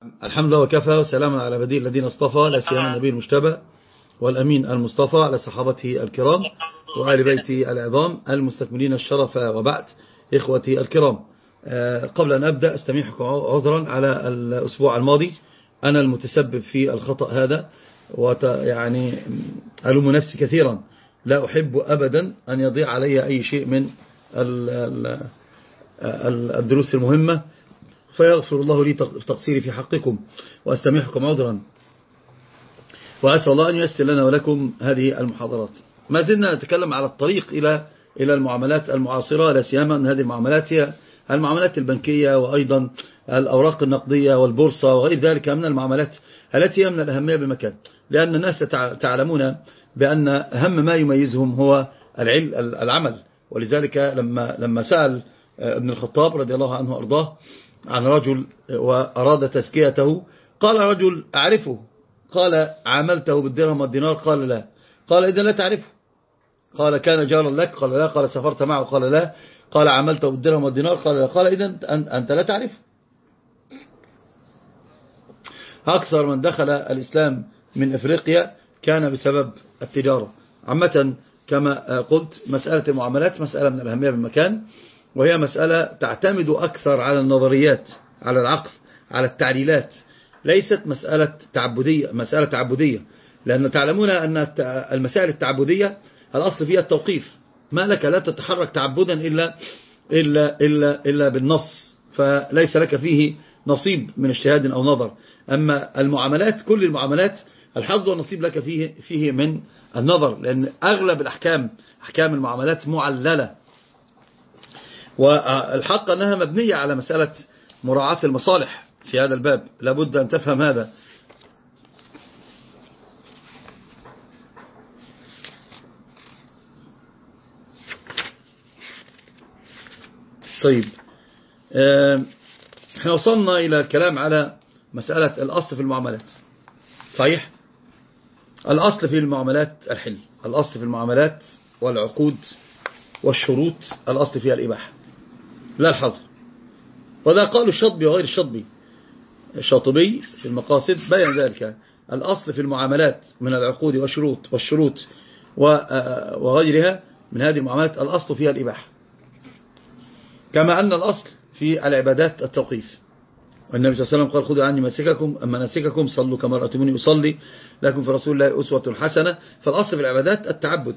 الحمد لله وكفى وسلام على بدي الذين اصطفى لا سيما النبي المجتبى والأمين المصطفى على صحابته الكرام وآل بيته العظام المستكملين الشرف وبعد إخوتي الكرام. آه، قبل أن أبدأ أستميحكم عذرا على الأسبوع الماضي. أنا المتسبب في الخطأ هذا يعني ألوم نفسي كثيرا. لا أحب أبدا أن يضيع علي أي شيء من الدروس المهمة. فيغفر الله لي تقصيري في حقكم وأستميحكم عذرا. وأسأل الله أن ييسر لنا ولكم هذه المحاضرات. ما زلنا نتكلم على الطريق إلى إلى المعاملات المعاصرة لا سيما أن هذه المعاملات هي المعاملات البنكية وأيضا الأوراق النقدية والبورصة وغير ذلك من المعاملات التي هي من الأهمية بمكان لأن الناس تعلمون بأن أهم ما يميزهم هو العمل. ولذلك لما لما سأل ابن الخطاب رضي الله عنه وأرضاه عن رجل وأراد تزكيته قال رجل أعرفه. قال عاملته بالدرهم والدينار؟ قال لا. قال إذا لا تعرفه. قال كان جارا لك؟ قال لا. قال سافرت معه؟ قال لا. قال عملته بالدرهم والدينار؟ قال لا. قال إذا أنت لا تعرفه. أكثر من دخل الإسلام من إفريقيا كان بسبب التجارة. عامة كما قلت مسألة المعاملات مسألة من الأهمية بالمكان. وهي مسألة تعتمد أكثر على النظريات على العقل على التعليلات. ليست مسألة تعبدية مسألة تعبدية. لأن تعلمون أن المسائل التعبدية الأصل فيها التوقيف. ما لك لا تتحرك تعبدا إلا, إلا, إلا, إلا بالنص. فليس لك فيه نصيب من اجتهاد أو نظر. أما المعاملات كل المعاملات الحظ والنصيب لك فيه, فيه من النظر. لأن أغلب الأحكام أحكام المعاملات معللة. والحق أنها مبنية على مسألة مراعاة المصالح في هذا الباب. لابد أن تفهم هذا. طيب. إحنا وصلنا إلى الكلام على مسألة الأصل في المعاملات. صحيح؟ الأصل في المعاملات الحل. الأصل في المعاملات والعقود والشروط. الأصل فيها الإباحة. لا الحظر وذا قالوا الشطبي وغير الشطبي. الشاطبي في المقاصد بيان ذلك. الأصل في المعاملات من العقود والشروط والشروط وغيرها من هذه المعاملات الأصل فيها الإباحة. كما أن الأصل في العبادات التوقيف. والنبي صلى الله عليه وسلم قال خذوا عني مناسككم أما مناسككم صلوا كما رأيتموني أصلي لكم في رسول الله أسوة حسنة. فالأصل في العبادات التعبد.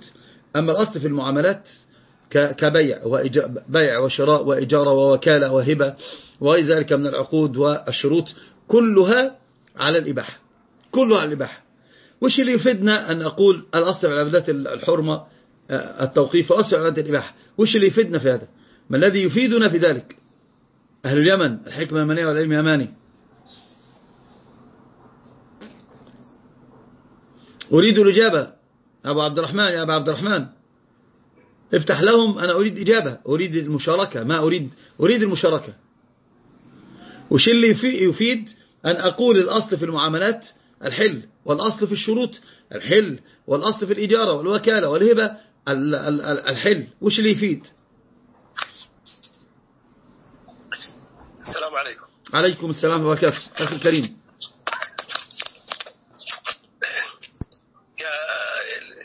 أما الأصل في المعاملات كبيع بيع وشراء وإجارة ووكالة وهبة وغير ذلك من العقود والشروط كلها على الإباحة. كلها على الإباحة. وش اللي يفيدنا أن أقول الأصل في العبادات الحرمة آه، التوقيف وأصل في عبادات الإباحة؟ وش اللي يفيدنا في هذا؟ ما الذي يفيدنا في ذلك؟ أهل اليمن الحكمة يمنية والعلم يماني أريد الإجابة. أبو عبد الرحمن يا أبو عبد الرحمن. افتح لهم أنا أريد إجابة أريد المشاركة ما أريد أريد المشاركة. وش اللي يفيد؟ أن أقول الأصل في المعاملات الحل والأصل في الشروط الحل والأصل في الإجارة والوكالة والهبة الحل. وش اللي يفيد؟ السلام عليكم. عليكم السلام وبركاته. أخي الكريم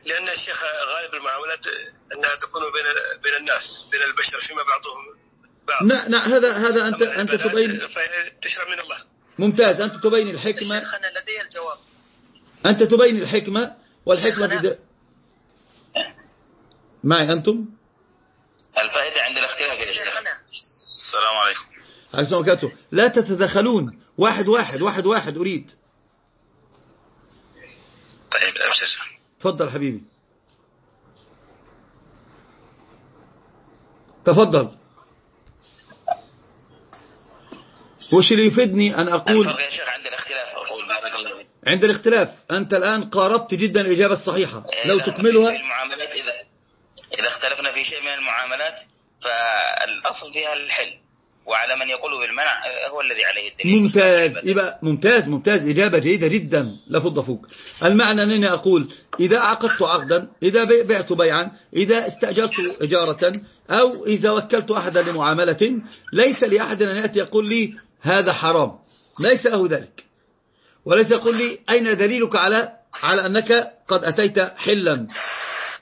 لأن الشيخ غالب المعاملات أنها تكون بين بين الناس بين البشر فيما بعضهم بعض. نعم نعم هذا هذا أنت أنت تبين تشرع من الله. ممتاز. أنت تبين الحكمة. شيخنا لدي الجواب. أنت تبين الحكمة. والحكمة بد... معي أنتم؟ الفائدة عند الاختلاف يا شيخنا. السلام عليكم. عليكم وبركاته لا تتدخلون. واحد واحد واحد واحد أريد. طيب أبشر تفضل حبيبي. تفضل. وش اللي يفيدني أن أقول؟ يا شيخ عند الاختلاف أقول بارك الله عند الاختلاف. أنت الآن قاربت جدا الإجابة الصحيحة. لو تكملها في المعاملات إذا إذا اختلفنا في شيء من المعاملات فالأصل فيها الحل. وعلى من يقول بالمنع هو الذي عليه الدليل. ممتاز. يبقى ممتاز ممتاز. إجابة جيدة جدا. لا فض فوق. المعنى أنني أقول إذا عقدت عقدا إذا بعت بيعا إذا استأجرت إجارة أو إذا وكلت أحدا لمعاملة ليس لأحد أن يأتي يقول لي هذا حرام. ليس له ذلك. وليس يقول لي أين دليلك على على أنك قد أتيت حلا؟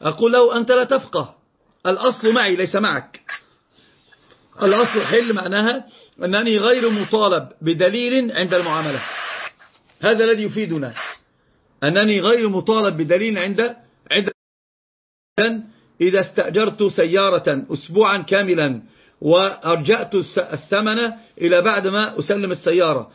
أقول له أنت لا تفقه. الأصل معي ليس معك. الأصل حل معناها أنني غير مطالب بدليل عند المعاملة. هذا الذي يفيدنا. أنني غير مطالب بدليل عند عند إذا استأجرت سيارة أسبوعا كاملا وأرجأت الثمن إلى بعد ما أسلم السيارة.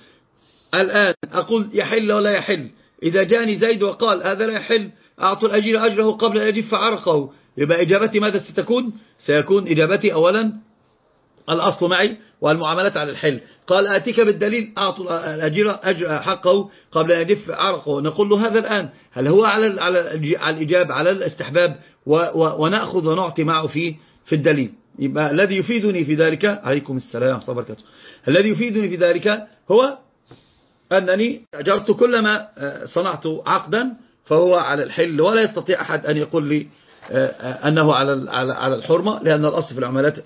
الآن أقول يحل ولا يحل؟ إذا جاني زيد وقال هذا لا يحل أعطوا الأجير أجره قبل أن يجف عرقه يبقى إجابتي ماذا ستكون؟ سيكون إجابتي أولا الأصل معي والمعاملات على الحل. قال آتيك بالدليل أعطوا الأجير حقه قبل أن يجف عرقه. نقول له هذا الآن هل هو على على الإجابة على الاستحباب؟ ونأخذ ونعطي معه في في الدليل. يبقى الذي يفيدني في ذلك عليكم السلام ورحمة الله وبركاته. الذي يفيدني في ذلك هو أنني أجرت كلما آه، صنعت عقدا فهو على الحل ولا يستطيع أحد أن يقول لي آه، آه، أنه على على الحرمة لأن الأصل في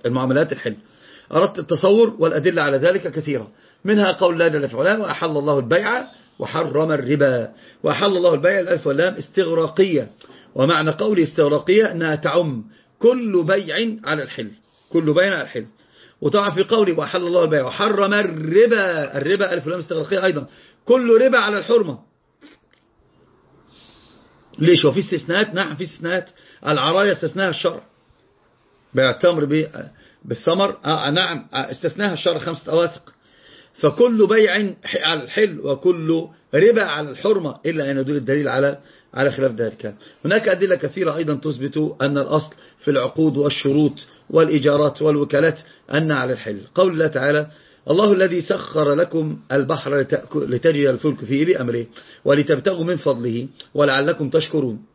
المعاملات الحل. أردت التصور والأدلة على ذلك كثيرة. منها قول في علام وأحل الله البيع وحرم الربا. وأحل الله البيع الألف واللام استغراقية. ومعنى قولي استغراقية أنها تعم كل بيع على الحل. كل بيع على الحل. وطبعا في قولي وأحل الله البيع وحرم الربا. الربا ألف واللام استغراقية أيضا. كل ربا على الحرمة. ليش؟ وفي استثناءات نعم في استثناءات. العرايا استثناها الشرع. بيع التمر بالثمر. آه نعم استثناها الشرع خمسة أواسق. فكل بيع على الحل وكل ربا على الحرمة إلا أن يدل الدليل على على خلاف ذلك. هناك أدلة كثيرة أيضا تثبت أن الأصل في العقود والشروط والإيجارات والوكالات أن على الحل. قول الله تعالى الله الذي سخر لكم البحر لتجري الفلك فيه بأمره ولتبتغوا من فضله ولعلكم تشكرون.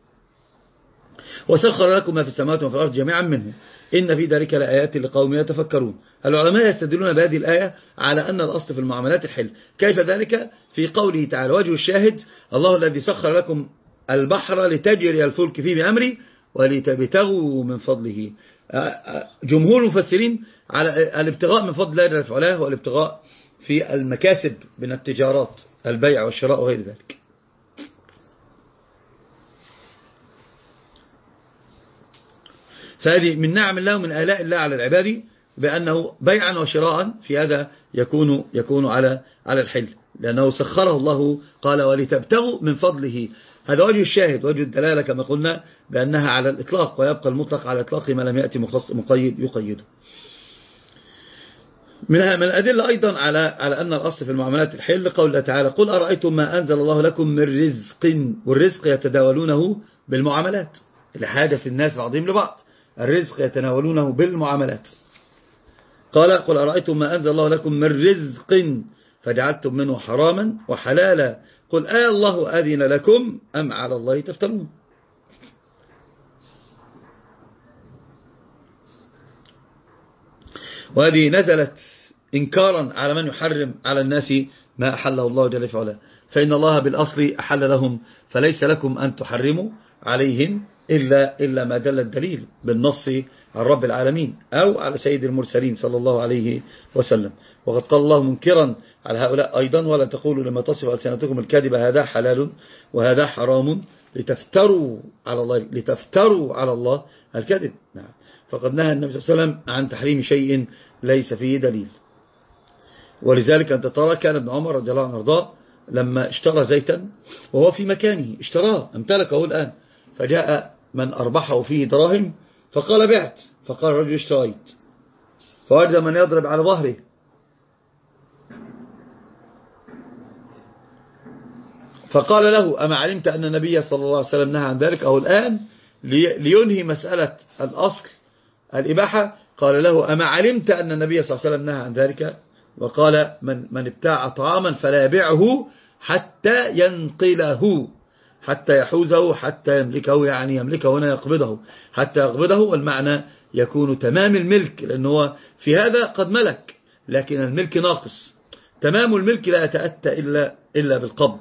وسخر لكم ما في السماوات وفي الأرض جميعا منه. إن في ذلك لآيات لقوم يتفكرون. العلماء يستدلون بهذه الآية على أن الأصل في المعاملات الحل. كيف ذلك؟ في قوله تعالى وجه الشاهد الله الذي سخر لكم البحر لتجري الفلك فيه بأمري ولتبتغوا من فضله. جمهور المفسرين على الابتغاء من فضل الله جل وعلا والابتغاء في المكاسب من التجارات البيع والشراء وغير ذلك. فهذه من نعم الله ومن آلاء الله على العباد بأنه بيعا وشراء في هذا يكون يكون على على الحل. لأنه سخره الله قال ولتبتغوا من فضله. هذا وجه الشاهد وجه الدلالة كما قلنا بأنها على الإطلاق ويبقى المطلق على إطلاق ما لم يأتي مقيد يقيده منها من الأدلة أيضا على على أن الأصل في المعاملات الحل قول الله تعالى قل أرأيتم ما أنزل الله لكم من رزق؟ والرزق يتداولونه بالمعاملات. لحاجة الناس بعضهم لبعض. الرزق يتناولونه بالمعاملات. قال قل أرأيتم ما أنزل الله لكم من رزق فجعلتم منه حراما وحلالا. قل آه الله أذن لكم أم على الله تفترون؟ وهذه نزلت إنكارا على من يحرم على الناس ما أحله الله جل وعلا. فإن الله بالأصل أحل لهم فليس لكم أن تحرموا عليهم إلا, إلا ما دل الدليل بالنص عن رب العالمين أو على سيد المرسلين صلى الله عليه وسلم. وقد قال الله منكرا على هؤلاء أيضا ولا تقولوا لما تصف ألسنتكم الكذب هذا حلال وهذا حرام لتفتروا على الله لتفتروا على الله الكذب. نعم. فقد نهى النبي صلى الله عليه وسلم عن تحريم شيء ليس فيه دليل. ولذلك أنت ترى كان ابن عمر رضي الله عنه وارضاه لما اشترى زيتا وهو في مكانه اشتراه امتلكه الآن. فجاء من أربحه فيه دراهم فقال بعت فقال الرجل اشتريت فوجد من يضرب على ظهره. فقال له أما علمت أن النبي صلى الله عليه وسلم نهى عن ذلك؟ أو الآن لينهي مسألة الأصل الإباحة. قال له أما علمت أن النبي صلى الله عليه وسلم نهى عن ذلك؟ وقال من, من ابتاع طعاما فلا يبيعه حتى ينقله. حتى يحوزه حتى يملكه يعني يملكه هنا يقبضه. حتى يقبضه والمعنى يكون تمام الملك لأنه في هذا قد ملك لكن الملك ناقص. تمام الملك لا يتأتى إلا, إلا بالقبض.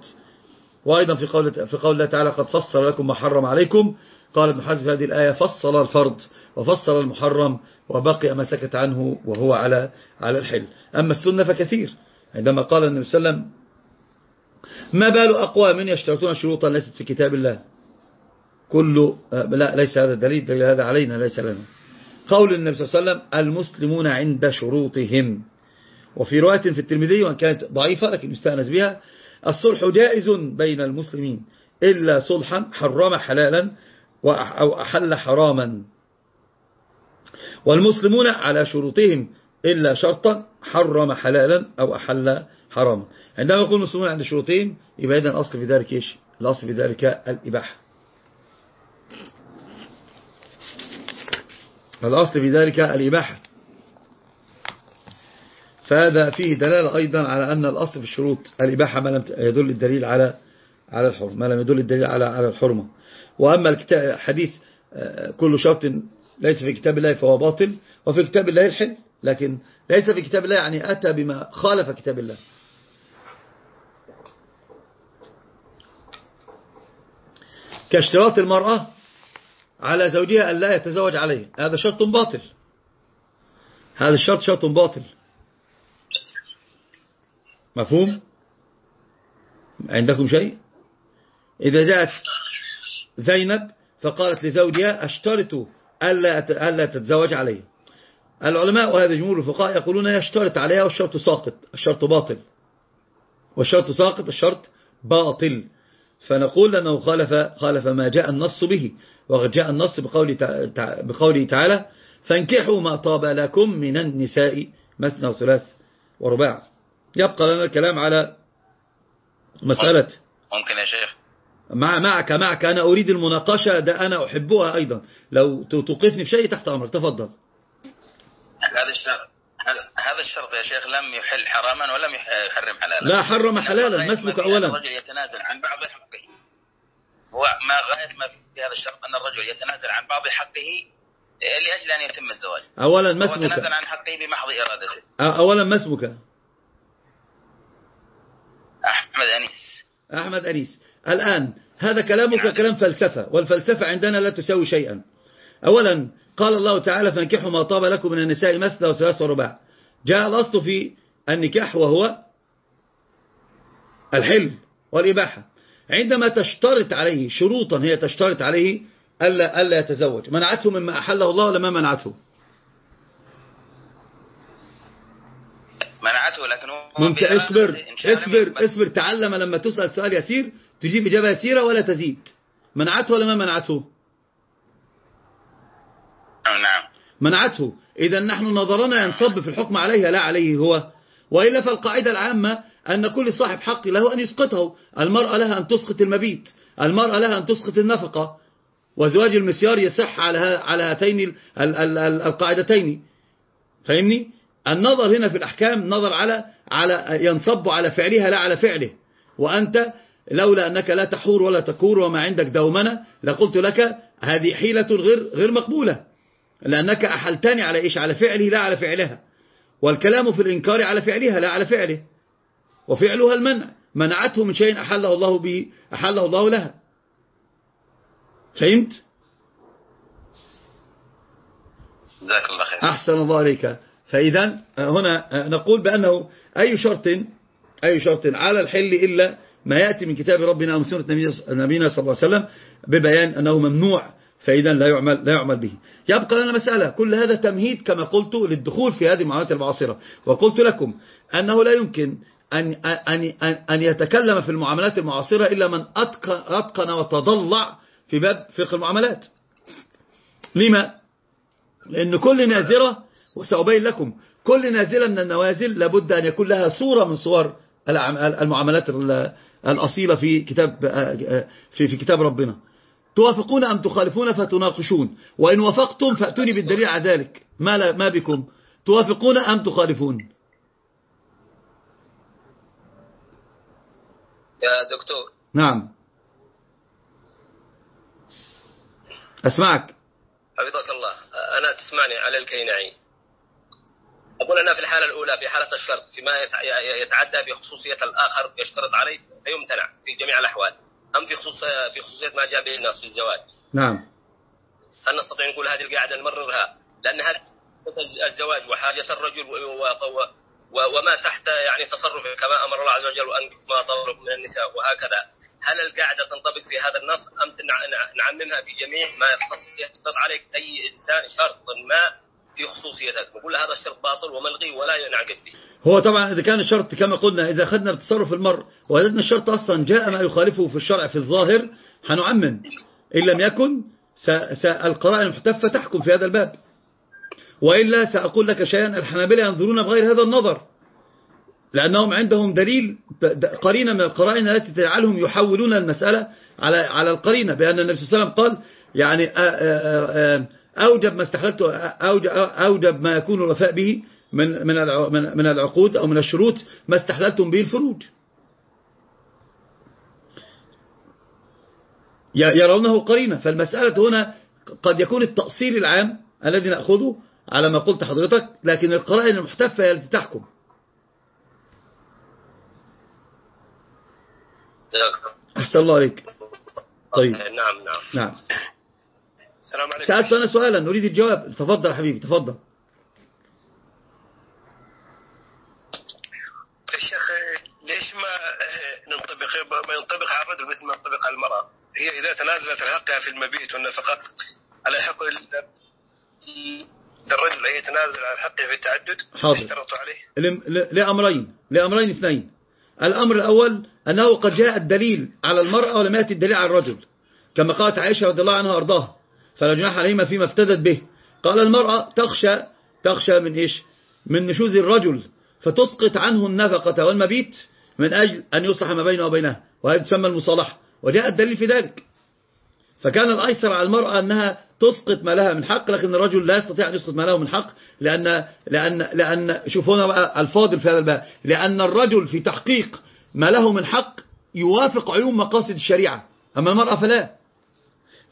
وأيضا في قول, في قول الله تعالى قد فصل لكم ما حرم عليكم. قال ابن حزم في هذه الآية فصل الفرض وفصل المحرم وبقي ما سكت عنه وهو على على الحل. أما السنة فكثير. عندما قال النبي صلى الله عليه وسلم ما بال أقوام يشترطون شروطا ليست في كتاب الله. كل لا ليس هذا دليل دليل هذا علينا ليس لنا. قول النبي صلى الله عليه وسلم المسلمون عند شروطهم. وفي رواية في الترمذي وإن كانت ضعيفة لكن مستأنس بها الصلح جائز بين المسلمين إلا صلحا حرم حلالا أو أحل حراما. والمسلمون على شروطهم إلا شرطا حرم حلالا أو أحل حراما عندما يقول المسلمون عند شروطهم يبقى إذن الأصل في ذلك إيش؟ الأصل في ذلك الإباحة. الأصل في ذلك الإباحة. فهذا فيه دلالة أيضا على أن الأصل في الشروط الإباحة ما لم يدل الدليل على على الحرمة. ما لم يدل الدليل على على الحرمة. وأما الكتاب حديث آه، كل شرط ليس في كتاب الله فهو باطل وفي كتاب الله الحل. لكن ليس في كتاب الله يعني أتى بما خالف كتاب الله. كاشتراط المرأة على زوجها أن لا يتزوج عليه. هذا شرط باطل. هذا الشرط شرط باطل. مفهوم؟ عندكم شيء؟ إذا جاءت زينب فقالت لزوجها أشترط ألا ألا تتزوج عليه. العلماء وهذا جمهور الفقهاء يقولون يشترط عليها والشرط ساقط الشرط باطل. والشرط ساقط الشرط باطل. فنقول أنه خالف, خالف ما جاء النص به وقد جاء النص بقوله, بقوله تعالى فانكحوا ما طاب لكم من النساء مثنى وثلاث ورباع. يبقى لنا الكلام على مسألة. ممكن يا شيخ؟ مع معك معك. أنا أريد المناقشة ده أنا أحبها أيضا. لو توقفني في شيء تحت أمرك. تفضل. هذا الشرط هذا الشرط يا شيخ لم يحل حراما ولم يحرم حلالا. لا حرم حلالا. ما اسمك أولا. الرجل يتنازل عن بعض هو ما غاية ما في هذا الشرط أن الرجل يتنازل عن بعض حقه لأجل أن يتم الزواج. أولا ما اسمك يتنازل عن حقه بمحض إرادته. أولا ما اسمك أحمد أنيس. أحمد أنيس. الآن هذا كلامك يعني. كلام فلسفة والفلسفة عندنا لا تساوي شيئا. أولا قال الله تعالى فانكحوا ما طاب لكم من النساء مثنى وثلاث ورباع. جاء الأصل في النكاح وهو الحلم والإباحة. عندما تشترط عليه شروطا هي تشترط عليه ألا, ألا يتزوج. منعته مما أحله الله ولا ما منعته؟ منعته لكن ممكن اصبر اصبر اصبر. تعلم لما تسأل سؤال يسير تجيب إجابة يسيرة ولا تزيد. منعته ولا ما منعته؟ نعم. منعته. إذا نحن نظرنا ينصب في الحكم عليها لا عليه هو. وإلا فالقاعدة العامة أن كل صاحب حق له أن يسقطه. المرأة لها أن تسقط المبيت. المرأة لها أن تسقط النفقة. وزواج المسيار يصح على على هاتين القاعدتين. فاهمني النظر هنا في الأحكام نظر على على ينصب على فعلها لا على فعله. وأنت لولا أنك لا تحور ولا تكور وما عندك دومنة لقلت لك هذه حيلة غير غير مقبولة. لأنك أحلتني على إيش؟ على فعله لا على فعلها. والكلام في الإنكار على فعلها لا على فعله. وفعلها المنع. منعته من شيء أحله الله به أحله الله لها. فهمت؟ جزاك الله خير. أحسن الله عليك. فإذا هنا نقول بأنه أي شرط أي شرط على الحل إلا ما يأتي من كتاب ربنا أو سنة نبينا صلى الله عليه وسلم ببيان أنه ممنوع فإذا لا يعمل, لا يعمل به. يبقى لنا مسألة. كل هذا تمهيد كما قلت للدخول في هذه المعاملات المعاصرة. وقلت لكم أنه لا يمكن أن, أن, أن يتكلم في المعاملات المعاصرة إلا من أتقن, وتضلع في باب فقه المعاملات. لما؟ لأن كل نازرة وسأبين لكم كل نازلة من النوازل لابد أن يكون لها صورة من صور المعاملات الأصيلة في كتاب في في كتاب ربنا. توافقون أم تخالفون؟ فتناقشون. وإن وافقتم فأتوني بالدليل على ذلك. ما, ما بكم؟ توافقون أم تخالفون؟ يا دكتور. نعم. أسمعك. حفظك الله. أنا تسمعني على الكينعي. أقول أنا في الحالة الأولى في حالة الشرط فيما يتعدى بخصوصية الآخر يشترط عليه فيمتنع في جميع الأحوال. أم في خصوص في خصوصية ما جاء به النص في الزواج. نعم. هل نستطيع نقول هذه القاعدة نمررها لأن هذا الزواج وحاجة الرجل وما تحت يعني تصرف كما أمر الله عز وجل وان ما ضرب من النساء وهكذا. هل القاعدة تنطبق في هذا النص أم نعممها في جميع ما يختص عليك؟ أي إنسان شرط ما في خصوصيتك؟ نقول هذا الشرط باطل وملغي ولا ينعقد به. هو طبعا إذا كان الشرط كما قلنا إذا أخذنا بتصرف المرء وجدنا الشرط أصلا جاء ما يخالفه في الشرع في الظاهر هنعمم. إن لم يكن القرائن المحتفة تحكم في هذا الباب. وإلا سأقول لك شيئا الحنابلة ينظرون بغير هذا النظر لأنهم عندهم دليل قرينة من القرائن التي تجعلهم يحولون المسألة على على القرينة بأن النبي صلى الله عليه وسلم قال يعني أوجب ما استحللت أوجب ما يكون الوفاء به من من من العقود أو من الشروط ما استحللتم به الفروج. يرونه قرينة فالمسألة هنا قد يكون التأصيل العام الذي نأخذه على ما قلت حضرتك لكن القرائن المحتفة هي التي تحكم. أحسن الله عليك. طيب. نعم نعم. نعم. السلام عليكم. سألت أنا سؤالا نريد الجواب. تفضل حبيبي تفضل. الشيخ ليش ما ننطبق ما ينطبق على الرجل مثل ما ينطبق على المرأة؟ هي إذا تنازلت عن حقها في المبيت والنفقة على حق الرجل أن يتنازل عن حقه في التعدد حاضر. عليه. لأمرين لأمرين اثنين. الأمر الأول أنه قد جاء الدليل على المرأة ولم يأتي الدليل على الرجل كما قالت عائشة رضي الله عنها وأرضاها. فلا جناح عليهما فيما افتدت به. قال المرأة تخشى تخشى من إيش؟ من نشوز الرجل فتسقط عنه النفقة والمبيت من أجل أن يصلح ما بينه وبينها وهذه تسمى المصالحة. وجاء الدليل في ذلك. فكان الأيسر على المرأة أنها تسقط ما لها من حق لكن الرجل لا يستطيع أن يسقط ما له من حق لأن, لأن, لأن شوفونا بقى الفاضل في هذا الباب لأن الرجل في تحقيق ما له من حق يوافق عيون مقاصد الشريعة. أما المرأة فلا.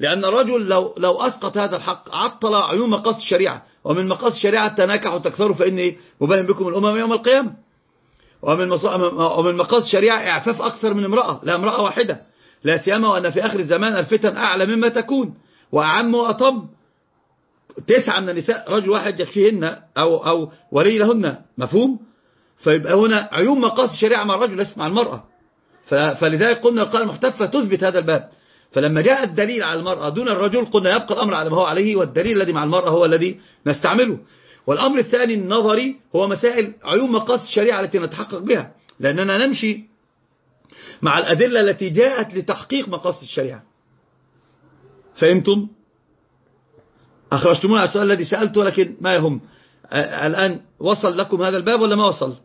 لأن الرجل لو, لو أسقط هذا الحق عطل عيون مقاصد الشريعة. ومن مقاصد الشريعة تناكح وتكثروا فإني مباهم بكم الأمم يوم القيامة. ومن ومن مقاصد الشريعة إعفاف أكثر من امرأة لا امرأة واحدة لا سيما وأن في آخر الزمان الفتن أعلى مما تكون. وأعم وأطم تسعة من النساء رجل واحد يكفيهن أو, أو ولي لهن مفهوم؟ فيبقى هنا عيون مقاصد الشريعة مع الرجل ليست مع المرأة. فلذلك قلنا القائل المحتفة تثبت هذا الباب. فلما جاء الدليل على المرأة دون الرجل قلنا يبقى الأمر على ما هو عليه والدليل الذي مع المرأة هو الذي نستعمله. والأمر الثاني النظري هو مسائل عيون مقاصد الشريعة التي نتحقق بها. لأننا نمشي مع الأدلة التي جاءت لتحقيق مقاصد الشريعة. فهمتم؟ أخرجتمونا على السؤال الذي سألته لكن ما يهم. الآن وصل لكم هذا الباب ولا ما وصل؟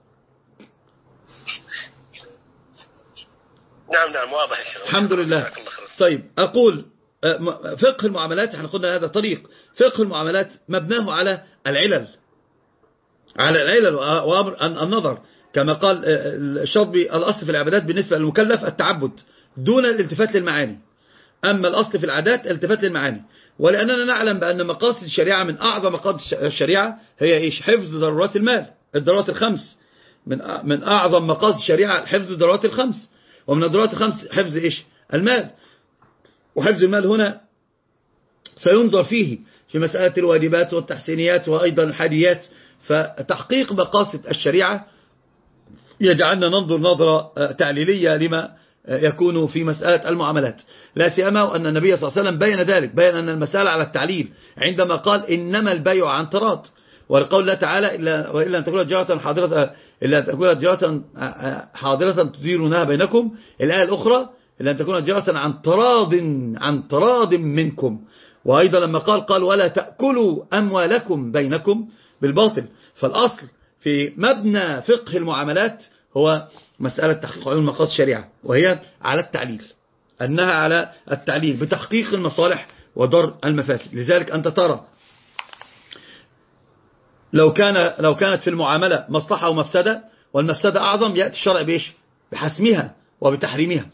نعم نعم واضح الحمد لله. طيب أقول آه، فقه المعاملات إحنا قلنا هذا طريق. فقه المعاملات مبناه على العلل على العلل وأمر النظر. كما قال آه، الشاطبي الأصل في العبادات بالنسبة للمكلف التعبد دون الالتفات للمعاني. أما الأصل في العادات الالتفات للمعاني. ولأننا نعلم بأن مقاصد الشريعة من أعظم مقاصد الشريعة هي إيش؟ حفظ ضرورات المال الضرورات الخمس. من من أعظم مقاصد الشريعة حفظ الضرورات الخمس. ومن الضرورات الخمس حفظ إيش؟ المال. وحفظ المال هنا سينظر فيه في مسألة الواجبات والتحسينيات وأيضا الحاديات. فتحقيق مقاصد الشريعة يجعلنا ننظر نظرة آه، تعليلية لما يكون في مسألة المعاملات. لا سيما وأن النبي صلى الله عليه وسلم بين ذلك بين أن المسألة على التعليل عندما قال إنما البيع عن تراض. ولقول الله تعالى إلا وإلا أن تكون تجارة حاضرة إلا أن تكون تجارة حاضرة تديرونها بينكم. الآية الأخرى إلا أن تكون تجارة عن تراض عن تراض منكم. وأيضا لما قال قال ولا تأكلوا أموالكم بينكم بالباطل. فالأصل في مبنى فقه المعاملات هو مسألة تحقيق علوم مقاصد الشريعة وهي على التعليل أنها على التعليل بتحقيق المصالح وضر المفاسد. لذلك أنت ترى لو كان لو كانت في المعاملة مصلحة ومفسدة والمفسدة أعظم يأتي الشرع بإيش؟ بحسمها وبتحريمها.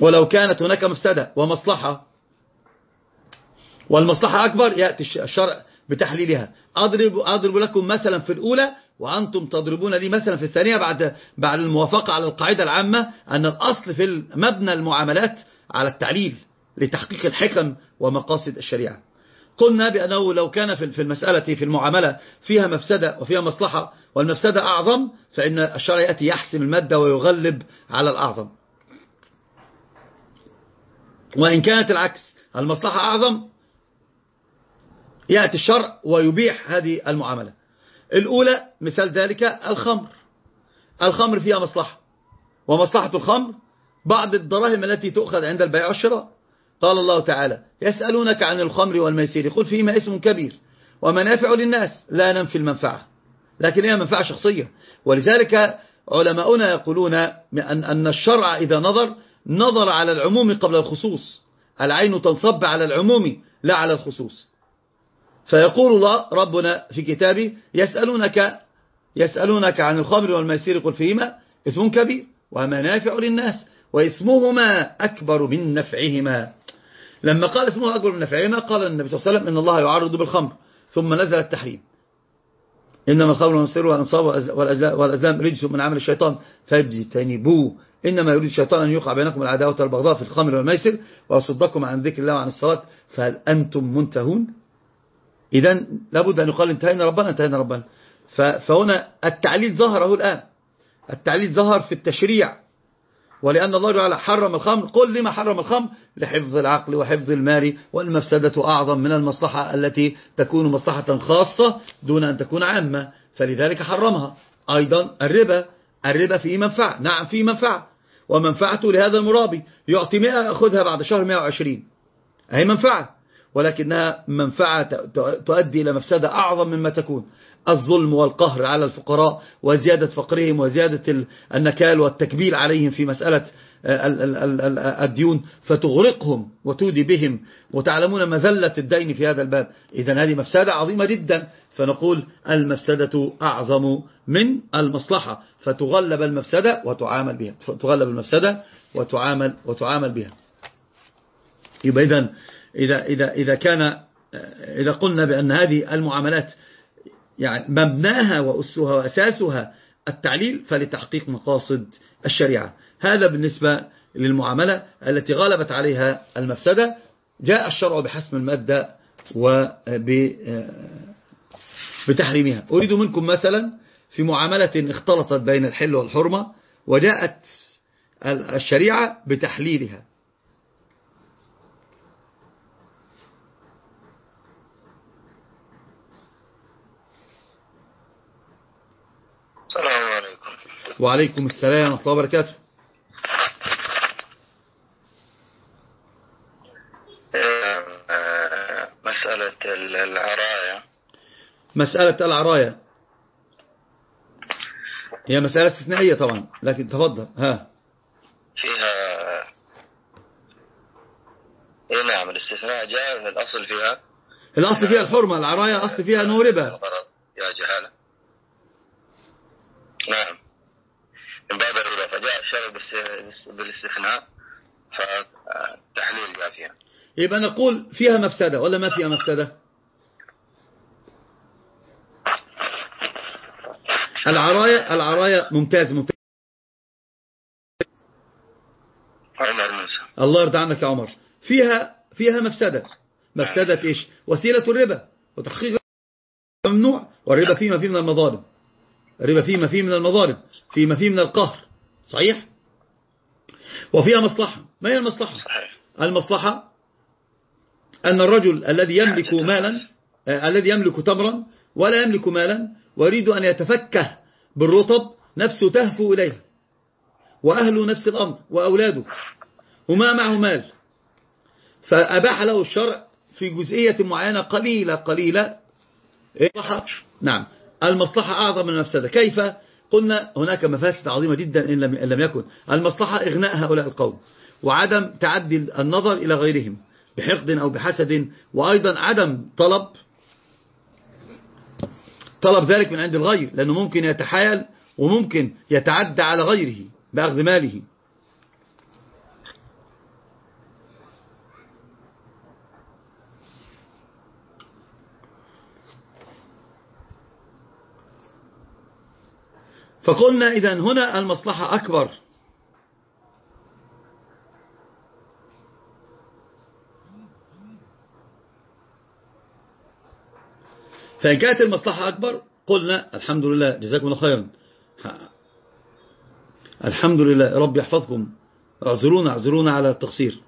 ولو كانت هناك مفسدة ومصلحة والمصلحة أكبر يأتي الشرع بتحليلها. أضرب, أضرب لكم مثلا في الأولى وأنتم تضربون لي مثلا في الثانية بعد, بعد الموافقة على القاعدة العامة أن الأصل في مبنى المعاملات على التعليل لتحقيق الحكم ومقاصد الشريعة. قلنا بأنه لو كان في المسألة في المعاملة فيها مفسدة وفيها مصلحة والمفسدة أعظم فإن الشرع يأتي يحسم المادة ويغلب على الأعظم. وإن كانت العكس المصلحة أعظم يأتي الشرع ويبيح هذه المعاملة. الأولى مثال ذلك الخمر. الخمر فيها مصلحة. ومصلحة الخمر بعض الدراهم التي تؤخذ عند البيع والشراء قال الله تعالى يسألونك عن الخمر والميسير. يقول فيهما اسم كبير. ومنافع للناس. لا ننفي المنفعة. لكن هي منفعة شخصية. ولذلك علماؤنا يقولون أن الشرع إذا نظر نظر على العموم قبل الخصوص. العين تنصب على العموم لا على الخصوص. فيقول الله ربنا في كتابه يسألونك يسألونك عن الخمر والميسير قل فيهما اسم كبير ومنافع للناس واسمهما أكبر من نفعهما. لما قال اسمه أكبر من نفعهما قال النبي صلى الله عليه وسلم إن الله يعرض بالخمر ثم نزل التحريم. إنما الخمر والميسير والأنصاب والأزلام رجس من عمل الشيطان. فاجتنبوه. إنما يريد الشيطان أن يوقع بينكم العداوة والبغضاء في الخمر والميسر ويصدكم عن ذكر الله وعن الصلاة. فهل أنتم منتهون؟ إذا لابد أن يقال انتهينا ربنا انتهينا ربنا. فهنا التعليل ظهره الآن. التعليل ظهر في التشريع. ولأن الله تعالى حرم الخمر. قل لما حرم الخمر؟ لحفظ العقل وحفظ المال والمفسدة أعظم من المصلحة التي تكون مصلحة خاصة دون أن تكون عامة. فلذلك حرمها. أيضا الربا. الربا فيه منفعة. نعم فيه منفعة. ومنفعته لهذا المرابي. يعطي 100 يأخذها بعد شهر 120 أهي منفعة. ولكنها منفعة تؤدي إلى مفسدة أعظم مما تكون. الظلم والقهر على الفقراء وزيادة فقرهم وزيادة النكال والتكبيل عليهم في مسألة الديون فتغرقهم وتودي بهم. وتعلمون مذلة الدين في هذا الباب. إذا هذه مفسدة عظيمة جدا. فنقول المفسدة أعظم من المصلحة. فتغلب المفسدة وتعامل بها. تغلب المفسدة وتعامل, وتعامل بها. يبقى إذا إذا, إذا, إذا كان إذا قلنا بأن هذه المعاملات يعني مبناها وأسها وأساسها التعليل فلتحقيق مقاصد الشريعة. هذا بالنسبة للمعاملة التي غلبت عليها المفسدة. جاء الشرع بحسم المادة وبتحريمها أريد منكم مثلا في معاملة اختلطت بين الحل والحرمة وجاءت الشريعة بتحليلها. وعليكم السلام ورحمة الله وبركاته. مسألة العراية مسألة العراية هي مسألة استثنائية طبعا لكن تفضل. ها. فيها اي نعم الاستثناء جاء من الأصل فيها؟ الأصل فيها الحرمة العراية أصل فيها أنه ربا يا جهالة. نعم. من باب الربا فجاء الشرع بالاستثناء فتحليل جاء فيها يبقى نقول فيها مفسدة ولا ما فيها مفسدة؟ العراية العراية ممتاز ممتاز. الله يرضى عنك يا عمر. فيها فيها مفسدة. مفسدة إيش؟ وسيلة الربا وتحقيق ممنوع والربا فيه ما فيه من المظالم. الربا فيه ما فيه من المظالم. فيه ما فيه من القهر. صحيح؟ وفيها مصلحة. ما هي المصلحة؟ المصلحة أن الرجل الذي يملك مالا آه الذي يملك تمرا ولا يملك مالا ويريد أن يتفكه بالرطب نفسه تهفو إليها. وأهله نفس الأمر وأولاده. وما معه مال. فأباح له الشرع في جزئية معينة قليلة قليلة. نعم. المصلحة أعظم من المفسدة. كيف؟ قلنا هناك مفاسد عظيمة جدا إن لم يكن. المصلحة إغناء هؤلاء القوم وعدم تعدي النظر إلى غيرهم بحقد أو بحسد وأيضا عدم طلب طلب ذلك من عند الغير لأنه ممكن يتحايل وممكن يتعدى على غيره بأخذ ماله. فقلنا إذا هنا المصلحة أكبر. فإن كانت المصلحة أكبر قلنا الحمد لله جزاكم الله خيرا. الحمد لله رب يحفظكم. اعذرونا اعذرونا على التقصير.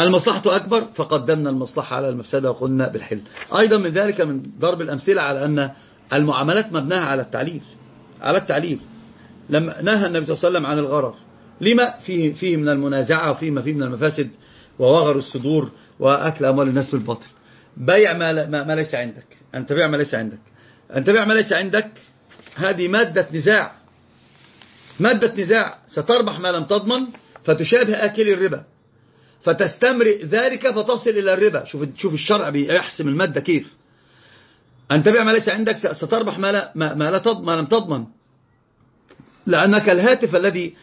المصلحة أكبر؟ فقدمنا المصلحة على المفسدة وقلنا بالحل. أيضا من ذلك من ضرب الأمثلة على أن المعاملات مبناها على التعليل على التعليل. لما نهى النبي صلى الله عليه وسلم عن الغرر. لما؟ فيه, فيه من المنازعة وفيه ما فيه من المفاسد ووغر الصدور وأكل أموال الناس بالباطل. بيع ما, ما, ليس عندك. أن تبيع ما ليس عندك. أن تبيع ما ليس عندك هذه مادة نزاع. مادة نزاع. ستربح ما لم تضمن فتشابه آكل الربا. فتستمرئ ذلك فتصل إلى الربا. شوف شوف الشرع بيحسم المادة كيف. أن تبيع ما ليس عندك ستربح ما, لا ما, لا تضمن ما لم تضمن. لأنك الهاتف الذي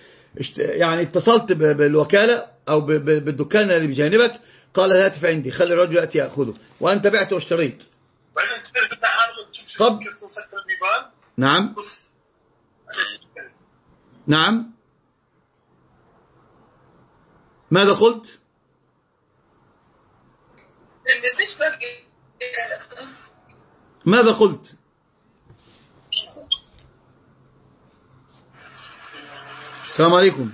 يعني اتصلت بالوكالة أو بالدكان اللي بجانبك قال الهاتف عندي خلي الرجل يأتي يأخذه. وأنت بعت واشتريت. طب نعم. نعم. ماذا قلت؟ ماذا قلت؟ السلام عليكم.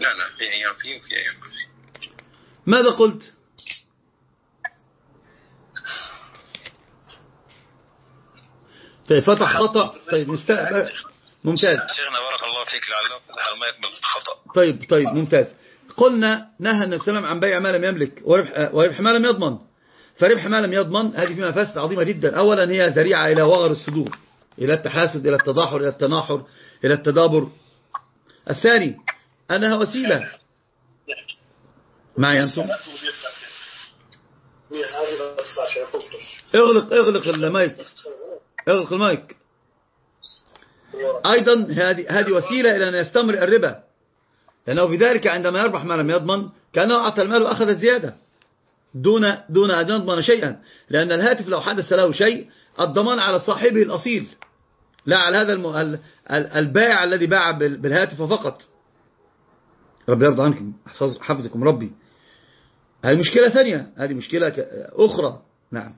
لا لا في أيام في وفي أيام. ماذا قلت؟ طيب فتح خطأ. طيب نست... ممتاز. شيخنا بارك الله فيك لعله ما يقبل الخطأ. طيب طيب ممتاز. قلنا نهى النبي صلى الله عليه وسلم عن بيع ما لم يملك وربح, وربح ما لم يضمن. فربح ما لم يضمن هذه فيها مفاسد عظيمة جدا. أولا هي ذريعة إلى وغر الصدور إلى التحاسد إلى التضاحر إلى التناحر إلى التدابر. الثاني أنها وسيلة. معي أنتم؟ اغلق اغلق المايك. اغلق المايك. أيضا هذه هذه وسيلة إلى أن يستمر الربا. لأنه بذلك عندما يربح ما لم يضمن كأنه أعطى المال وأخذ الزيادة دون دون أن يضمن شيئا. لأن الهاتف لو حدث له شيء الضمان على صاحبه الأصيل. لا على هذا الم... البائع الذي باع بالهاتف فقط. ربي يرضى عنكم. حفظكم ربي. هذه مشكلة ثانية. هذه مشكلة أخرى. نعم.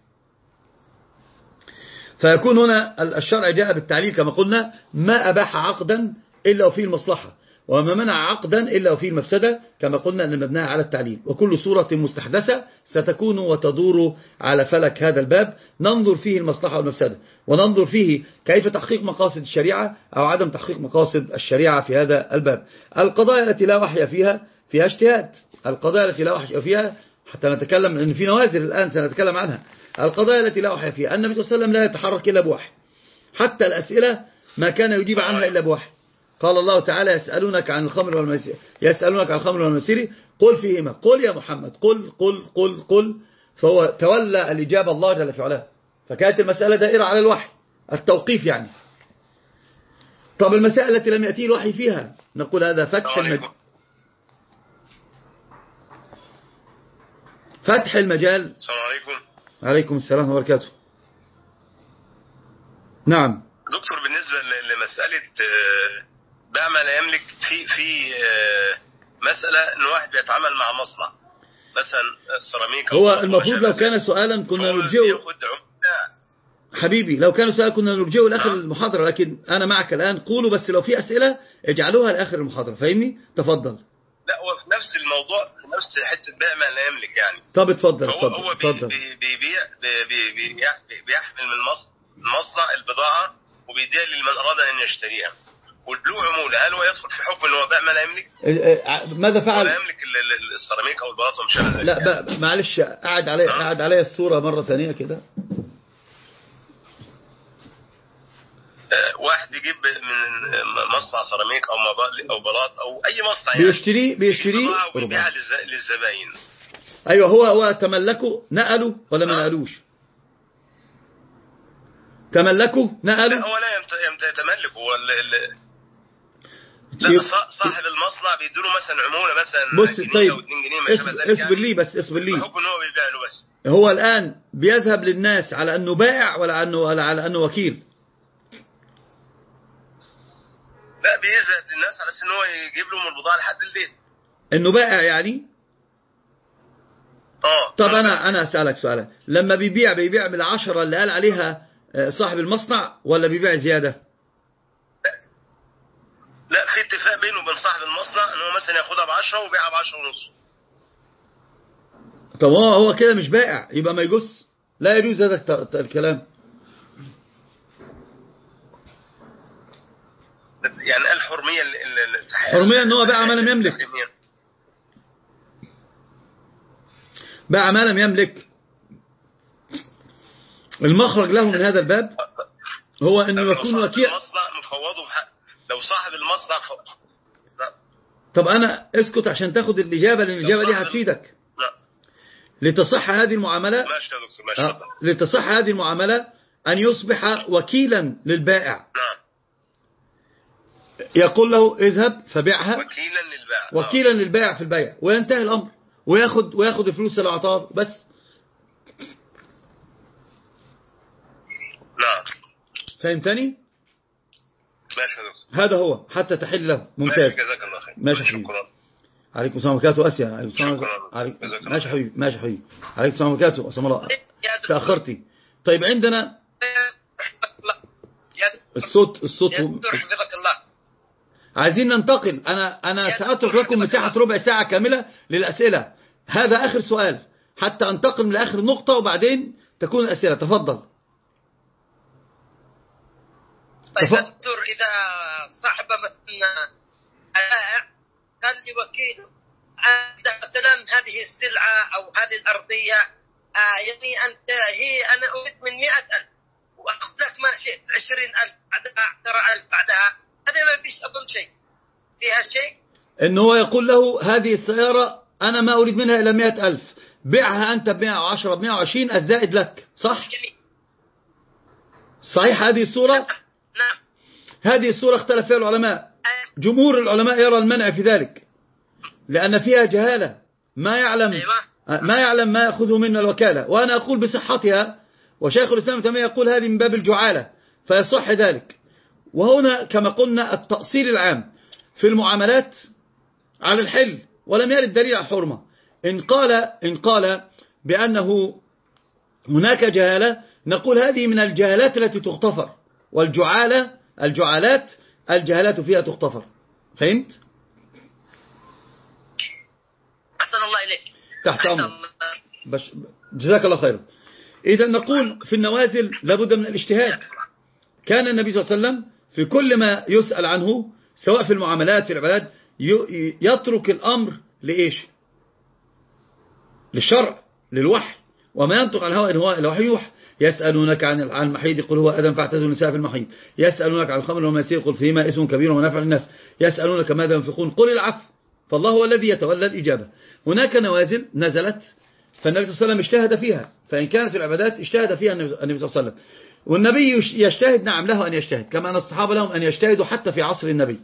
فيكون هنا الشرع جاء بالتعليل كما قلنا ما أباح عقدا إلا وفيه المصلحة وما منع عقدا إلا وفيه المفسدة كما قلنا أن مبناها على التعليل. وكل صورة مستحدثة ستكون وتدور على فلك هذا الباب ننظر فيه المصلحة والمفسدة وننظر فيه كيف تحقيق مقاصد الشريعة أو عدم تحقيق مقاصد الشريعة في هذا الباب. القضايا التي لا وحي فيها فيها اجتهاد. القضايا التي لا وحي فيها حتى نتكلم أن في نوازل الآن سنتكلم عنها. القضايا التي لا وحي فيها. النبي صلى الله عليه وسلم لا يتحرك إلا بوحي. حتى الأسئلة ما كان يجيب عنها إلا بوحي. قال الله تعالى يسألونك عن الخمر والمسير يسألونك عن الخمر والمسير قل فيهما. قل يا محمد. قل قل قل قل. فهو تولى الإجابة الله جل في علاه. فكانت المسألة دائرة على الوحي. التوقيف يعني. طب المسائل التي لم يأتي الوحي فيها؟ نقول هذا فتح فتح المجال. السلام عليكم. عليكم السلام وبركاته. نعم. دكتور بالنسبة لمسألة بيع ما لا يملك في في مسألة إن واحد بيتعامل مع مصنع مثلا سيراميك هو المفروض لو كان سؤالا كنا نرجئه حبيبي لو كان سؤال كنا نرجئه لآخر المحاضرة لكن أنا معك الآن. قولوا بس لو في أسئلة اجعلوها لآخر المحاضرة فاهمني؟ تفضل. لا هو في نفس الموضوع في نفس حتة بيع ما لا يملك يعني. طب اتفضل هو اتفضل هو اتفضل. بي- بيبيع بي- بي- بي- بيحمل من المص- المصنع البضاعة وبيديها لمن أراد أن يشتريها. وله عمولة هل هو يدخل في حكم إن هو بيع ما لا يملك؟ ماذا فعل؟ يملك ال- ال- السيراميك أو البلاط ومش عارف لا بقى معلش قعد علي قعد عليا الصورة مرة ثانية كده. واحد يجيب من مصنع سيراميك أو أو بلاط أو أي مصنع يعني. بيشتري بيشتري بضاعة ويبيعها للزباين. أيوه هو هو تملكه نقله ولا ما آه. نقلوش؟ تملكه لا نقله هو لا يمت- يمت- يتملك. هو ال- ال- لا صاحب المصنع بيديله مثلا عمولة مثلا بص جنيه طيب أو 2 جنيه ما اصبر, اصبر يعني. لي بس اصبر لي بحكم إن هو بيبيع له بس. هو الآن بيذهب للناس على أنه بائع ولا ولا على أنه وكيل؟ لا بيزهد الناس على إن هو يجيب لهم البضاعة لحد البيت. إنه بائع يعني؟ آه. طب أنا أنا أسألك سؤال. لما بيبيع بيبيع بالعشرة اللي قال عليها آه، صاحب المصنع ولا بيبيع زيادة؟ لا في اتفاق بينه وبين صاحب المصنع إن هو مثلا ياخدها ب 10 ويبيعها ب 10 ونص. طب هو هو كده مش بائع يبقى ما يجوز؟ لا يجوز هذا الكلام. يعني الحرميه ال- ال- ال- حرمية إن هو باع ما لم يملك. باع ما لم يملك. المخرج له من هذا الباب هو إنه لو يكون صاحب وكيل. المصنع مفوضه لو صاحب المصنع طب أنا اسكت عشان تاخد الإجابة لأن الإجابة دي هتفيدك. لتصح هذه المعاملة ماشي يا دكتور ماشي آه، لتصح هذه المعاملة أن يصبح وكيلا للبائع. نعم. يقول له اذهب فبيعها وكيلا للبائع. وكيلا للبائع في البيع. وينتهي الأمر. وياخد وياخد الفلوس اللي اعطاها بس. نعم. فهمتني؟ ماشي يا هذا هو. حتى تحل له. ممتاز. ماشي جزاك الله خير. ماشي حبيبي. عليكم السلام وبركاته. أسيا. عليكم ماشي. حبيبي. ماشي حبيبي. عليكم السلام وبركاته اسام الله. تاخرتي طيب عندنا الصوت الصوت يا دكتور حفظك الله. عايزين ننتقل. أنا أنا يا سأترك دكتور لكم مساحة ربع ساعة كاملة للأسئلة. هذا آخر سؤال. حتى أنتقل لاخر نقطة وبعدين تكون الأسئلة. تفضل. طيب. دكتور إذا صاحب مثلا قال لي وكيل مثلا هذه السلعة أو هذه الأرضية آه يعني أنت هي أنا أريد من مئة ألف وأخذ لك ما شئت عشرين ألف بعدها عشرة ألف بعدها. هذا ما فيش أظن شيء. فيها شيء؟ إن هو يقول له هذه السيارة أنا ما أريد منها إلا مئة ألف. بيعها أنت ب 110 ب 120 الزائد لك صح؟ جميل. صحيح هذه الصورة؟ نعم. هذه الصورة اختلف فيها العلماء. آه، جمهور العلماء يرى المنع في ذلك. لأن فيها جهالة. ما يعلم. أيوة. ما يعلم ما يأخذه منا الوكالة. وأنا أقول بصحتها وشيخ الإسلام تيمية يقول هذه من باب الجعالة فيصح ذلك. وهنا كما قلنا التأصيل العام في المعاملات على الحل ولم يرد دليل على الحرمة. إن قال إن قال بأنه هناك جهالة نقول هذه من الجهالات التي تغتفر والجعالة الجعالات الجهالات فيها تغتفر. فهمت؟ أحسن الله إليك. تحت أمر بش جزاك الله خيرا. إذا نقول في النوازل لابد من الاجتهاد كان النبي صلى الله عليه وسلم في كل ما يسأل عنه سواء في المعاملات في العبادات يترك الأمر لإيش؟ للشرع للوحي. وما ينطق عن الهوى إن هو الوحي يوحى. يسألونك عن المحيض قل هو أذى فاعتزلوا النساء في المحيض يسألونك عن الخمر والميسير قل فيهما اسم كبير ومنافع للناس. يسألونك ماذا ينفقون قل العفو. فالله هو الذي يتولى الإجابة. هناك نوازل نزلت فالنبي صلى الله عليه وسلم اجتهد فيها. فإن كانت في العبادات اجتهد فيها النبي صلى الله عليه وسلم. والنبي يجتهد نعم له أن يجتهد كما أن الصحابة لهم أن يجتهدوا حتى في عصر النبي.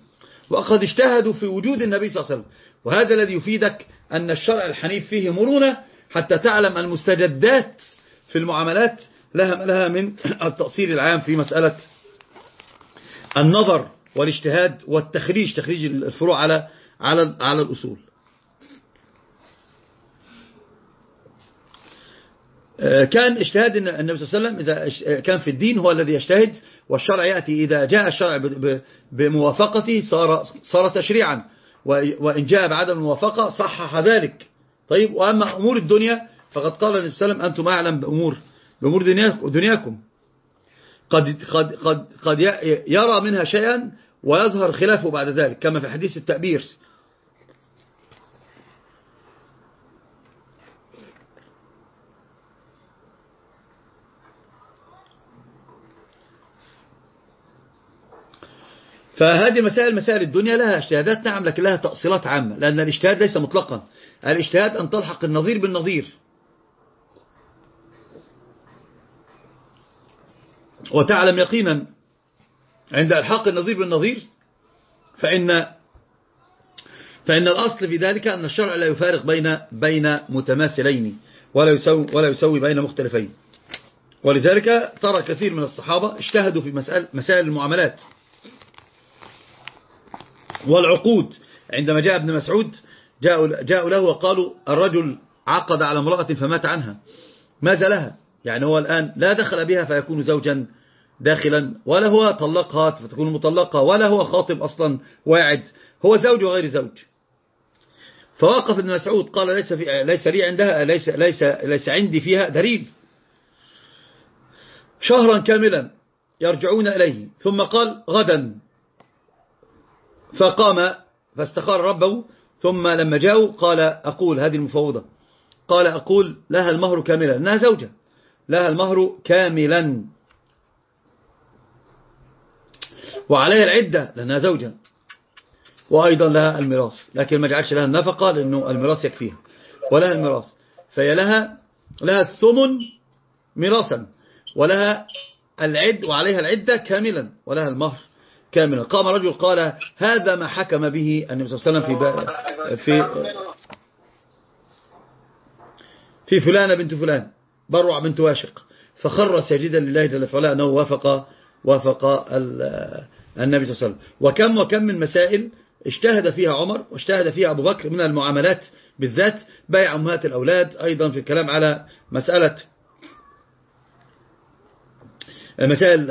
وقد اجتهدوا في وجود النبي صلى الله عليه وسلم. وهذا الذي يفيدك أن الشرع الحنيف فيه مرونة حتى تعلم المستجدات في المعاملات. لها لها من التأصيل العام في مسألة النظر والاجتهاد والتخريج تخريج الفروع على على على الأصول آه، كان اجتهاد الن- النبي صلى الله عليه وسلم إذا آه، كان في الدين هو الذي يجتهد والشرع يأتي إذا جاء الشرع بموافقته صار صار تشريعا وإن جاء بعدم الموافقة صحح ذلك. طيب وأما أمور الدنيا فقد قال النبي صلى الله عليه وسلم أنتم أعلم بأمور بأمور دنياك- دنياكم. قد قد قد قد يرى منها شيئا ويظهر خلافه بعد ذلك كما في حديث التأبير. فهذه مسائل مسائل الدنيا لها اجتهادات نعم لكن لها تأصيلات عامة لأن الاجتهاد ليس مطلقا. الاجتهاد أن تلحق النظير بالنظير. وتعلم يقينا عند إلحاق النظير بالنظير فإن فإن الأصل في ذلك أن الشرع لا يفارق بين بين متماثلين ولا يسوي ولا يسوي بين مختلفين. ولذلك ترى كثير من الصحابة اجتهدوا في مسائل مسائل المعاملات. والعقود. عندما جاء ابن مسعود جاءوا, له وقالوا الرجل عقد على امرأة فمات عنها. ماذا لها؟ يعني هو الآن لا دخل بها فيكون زوجا داخلا ولا هو طلقها فتكون مطلقة ولا هو خاطب أصلا واعد. هو زوج وغير زوج. فوقف ابن مسعود قال ليس, في ليس لي عندها ليس, ليس, ليس عندي فيها دليل. شهرا كاملا يرجعون إليه. ثم قال غدا. فقام فاستخار ربه ثم لما جاءوا قال أقول هذه المفوضة قال أقول لها المهر كاملا أنها زوجة. لها المهر كاملا. وعليها العدة لأنها زوجة. وأيضا لها الميراث لكن ما جعلش لها النفقة لأنه الميراث يكفيها. ولها الميراث. فهي لها لها الثمن ميراثا. ولها العد وعليها العدة كاملا. ولها المهر كاملا قام رجل قال هذا ما حكم به النبي صلى الله عليه وسلم في في في فلانة بنت فلان بروع بنت واشق فخر ساجدا لله جل وعلا أنه وافق وافق النبي صلى الله عليه وسلم. وكم وكم من مسائل اجتهد فيها عمر واجتهد فيها أبو بكر من المعاملات بالذات بيع أمهات الأولاد أيضا في الكلام على مسألة مسائل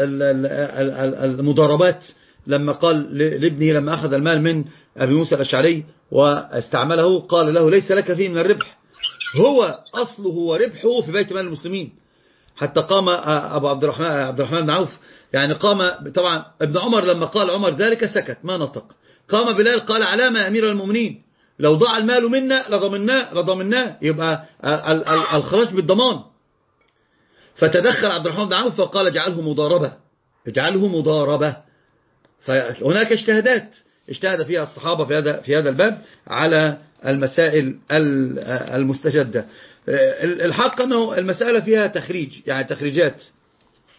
المضاربات لما قال لابنه لما أخذ المال من أبي موسى الأشعري واستعمله قال له ليس لك فيه من الربح. هو أصله وربحه في بيت مال المسلمين. حتى قام أبو عبد الرحمن عبد الرحمن بن عوف يعني قام طبعا ابن عمر لما قال عمر ذلك سكت ما نطق. قام بلال قال علامة يا أمير المؤمنين لو ضاع المال منا لضمناه لضمناه يبقى الخراج بالضمان. فتدخل عبد الرحمن بن عوف وقال اجعله مضاربة. اجعله مضاربة. فهناك اجتهادات اجتهد فيها الصحابة في هذا في هذا الباب على المسائل المستجدة. الحق أنه المسألة فيها تخريج يعني تخريجات.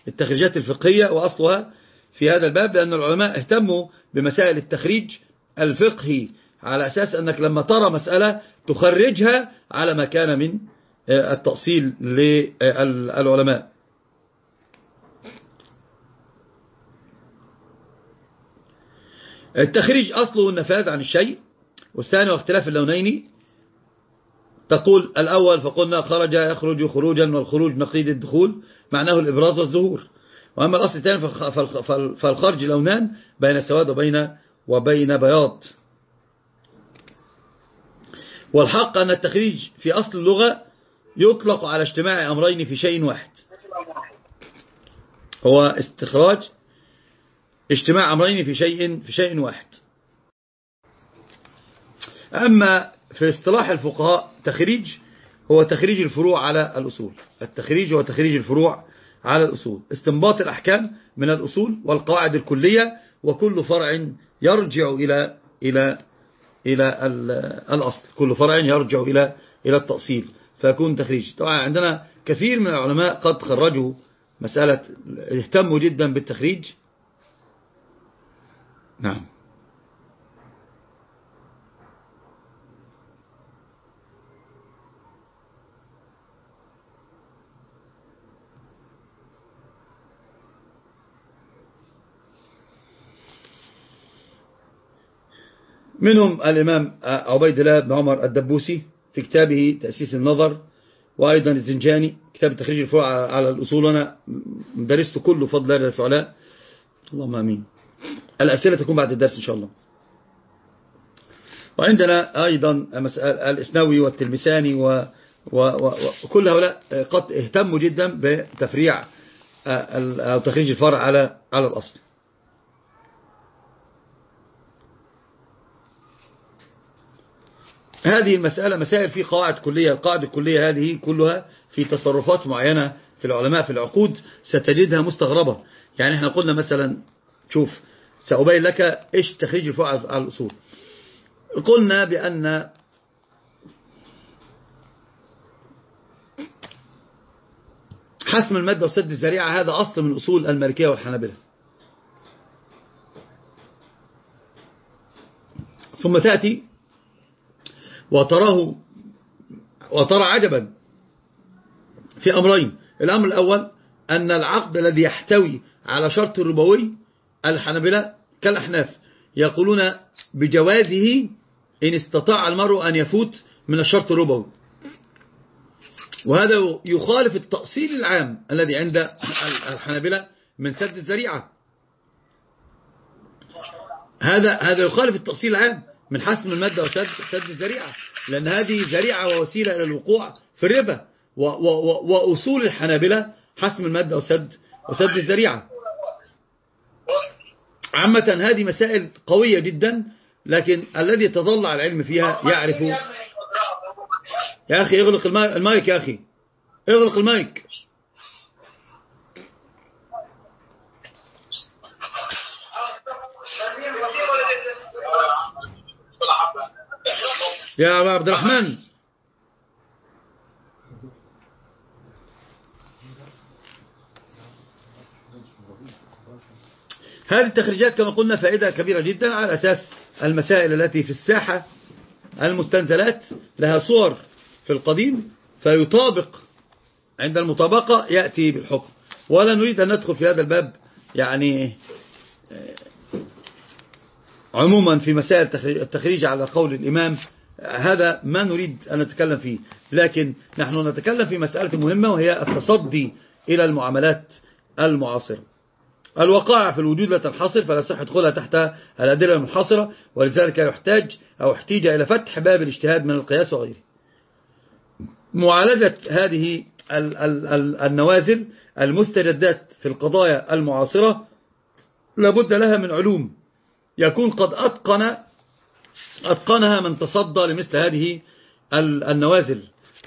التخريجات الفقهية وأصلها في هذا الباب لأن العلماء اهتموا بمسائل التخريج الفقهي على أساس أنك لما ترى مسألة تخرجها على ما كان من التأصيل للعلماء. التخريج أصله النفاذ عن الشيء والثاني واختلاف اللونين. تقول الأول فقلنا خرج يخرج خروجا والخروج نقيد الدخول معناه الإبراز والظهور وأما الأصل الثاني فالخرج لونان بين السواد وبين وبين بياض. والحق أن التخريج في أصل اللغة يطلق على اجتماع أمرين في شيء واحد. هو استخراج اجتماع أمرين في شيء في شيء واحد. أما في اصطلاح الفقهاء تخريج هو تخريج الفروع على الأصول. التخريج هو تخريج الفروع على الأصول. استنباط الأحكام من الأصول والقواعد الكلية وكل فرع يرجع إلى إلى إلى الأصل. كل فرع يرجع إلى إلى التأصيل. فيكون تخريج. طبعا عندنا كثير من العلماء قد خرجوا مسألة اهتموا جدا بالتخريج. نعم. منهم الإمام عبيد الله بن عمر الدبوسي في كتابه تأسيس النظر وأيضا الزنجاني كتاب تخريج الفروع على الأصول وأنا درست كله فضل الله للفعلاء اللهم أمين. الأسئلة تكون بعد الدرس إن شاء الله. وعندنا أيضا الإسنوي والتلمساني وكل هؤلاء قد اهتموا جدا بتفريع أو تخريج الفرع على على الأصل. هذه المسألة مسائل في قواعد كلية. القاعدة الكلية هذه كلها في تصرفات معينة في العلماء في العقود ستجدها مستغربة. يعني إحنا قلنا مثلا شوف سأبين لك إيش تخريج الفروع على الأصول. قلنا بأن حسم المادة وسد الزريعة هذا أصل من أصول المالكية والحنابلة. ثم تأتي وتراه وترى عجبا في أمرين. الأمر الأول أن العقد الذي يحتوي على شرط الربوي الحنبلة كالأحناف يقولون بجوازه إن استطاع المرء أن يفوت من الشرط الربوي وهذا يخالف التأصيل العام الذي عند الحنابلة من سد الذريعة. هذا هذا يخالف التأصيل العام من حسم المادة وسد سد الذريعة. لأن هذه ذريعة ووسيلة إلى الوقوع في الربا وأصول الحنابلة حسم المادة وسد وسد الذريعة. عامة هذه مسائل قوية جدا لكن الذي يتضلع العلم فيها يعرف يا أخي اغلق المايك يا أخي. اغلق المايك. يا عبد الرحمن. هذه التخريجات كما قلنا فائدة كبيرة جدا على أساس المسائل التي في الساحة المستنزلات. لها صور في القديم فيطابق عند المطابقة يأتي بالحكم. ولا نريد أن ندخل في هذا الباب يعني عموما في مسائل التخريج على قول الإمام. هذا ما نريد أن نتكلم فيه لكن نحن نتكلم في مسألة مهمة وهي التصدي إلى المعاملات المعاصرة. الوقائع في الوجود لا تنحصر فلا صح دخولها تحت الأدلة المنحصرة ولذلك يحتاج أو احتيج إلى فتح باب الاجتهاد من القياس وغيره. معالجة هذه النوازل المستجدات في القضايا المعاصرة لابد لها من علوم. يكون قد أتقن أتقنها من تصدى لمثل هذه النوازل.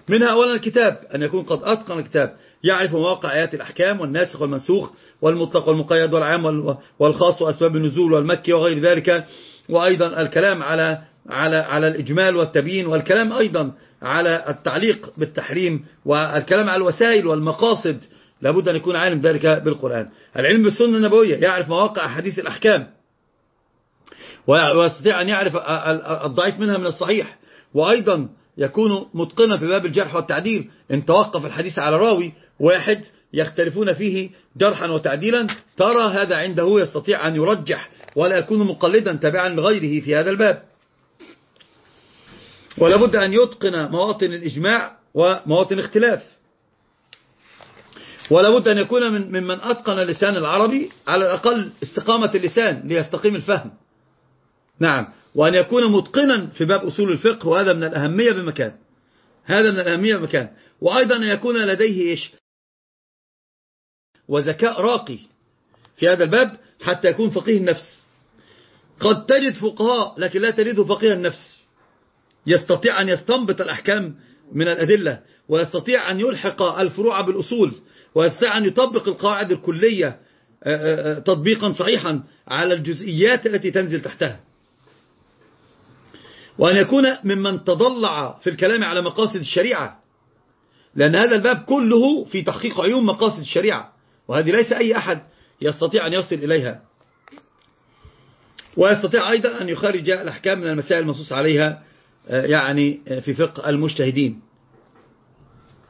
منها أولا الكتاب أن يكون قد أتقن الكتاب. يعرف مواقع آيات الأحكام والناسخ والمنسوخ والمطلق والمقيد والعام والخاص وأسباب النزول والمكي وغير ذلك. وأيضا الكلام على على على الإجمال والتبيين والكلام أيضا على التعليق بالتحريم والكلام على الوسائل والمقاصد. لابد أن يكون عالم ذلك بالقرآن. العلم بالسنة النبوية يعرف مواقع حديث الأحكام. ويستطيع أن يعرف الضعيف منها من الصحيح. وأيضا يكون متقنا في باب الجرح والتعديل. إن توقف الحديث على راوي واحد يختلفون فيه جرحا وتعديلا ترى هذا عنده يستطيع أن يرجح ولا يكون مقلدا تابعا لغيره في هذا الباب. ولا بد أن يتقن مواطن الإجماع ومواطن الاختلاف. ولا بد أن يكون من ممن أتقن اللسان العربي على الأقل استقامة اللسان ليستقيم الفهم. نعم. وأن يكون متقنا في باب أصول الفقه وهذا من الأهمية بمكان. هذا من الأهمية بمكان. وأيضا أن يكون لديه إيش؟ وذكاء راقي في هذا الباب حتى يكون فقيه النفس. قد تجد فقهاء لكن لا تجده فقيه النفس. يستطيع أن يستنبط الأحكام من الأدلة ويستطيع أن يلحق الفروع بالأصول ويستطيع أن يطبق القواعد الكلية تطبيقا صحيحا على الجزئيات التي تنزل تحتها. وأن يكون ممن تضلع في الكلام على مقاصد الشريعة لأن هذا الباب كله في تحقيق عيون مقاصد الشريعة. وهذه ليس أي أحد يستطيع أن يصل إليها. ويستطيع أيضا أن يخرج الأحكام من المسائل المنصوص عليها يعني في فقه المجتهدين.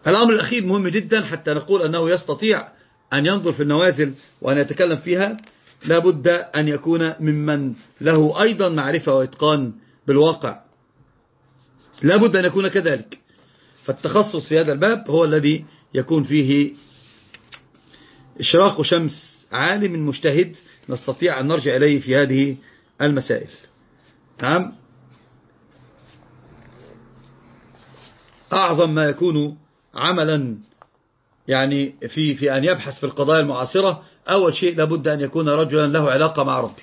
الأمر الأخير مهم جدا حتى نقول أنه يستطيع أن ينظر في النوازل وأن يتكلم فيها. لابد أن يكون ممن له أيضا معرفة وإتقان بالواقع. لابد أن يكون كذلك. فالتخصص في هذا الباب هو الذي يكون فيه إشراق شمس عالم مجتهد نستطيع أن نرجع إليه في هذه المسائل. نعم. أعظم ما يكون عملا يعني في في أن يبحث في القضايا المعاصرة أول شيء لابد أن يكون رجلا له علاقة مع ربي.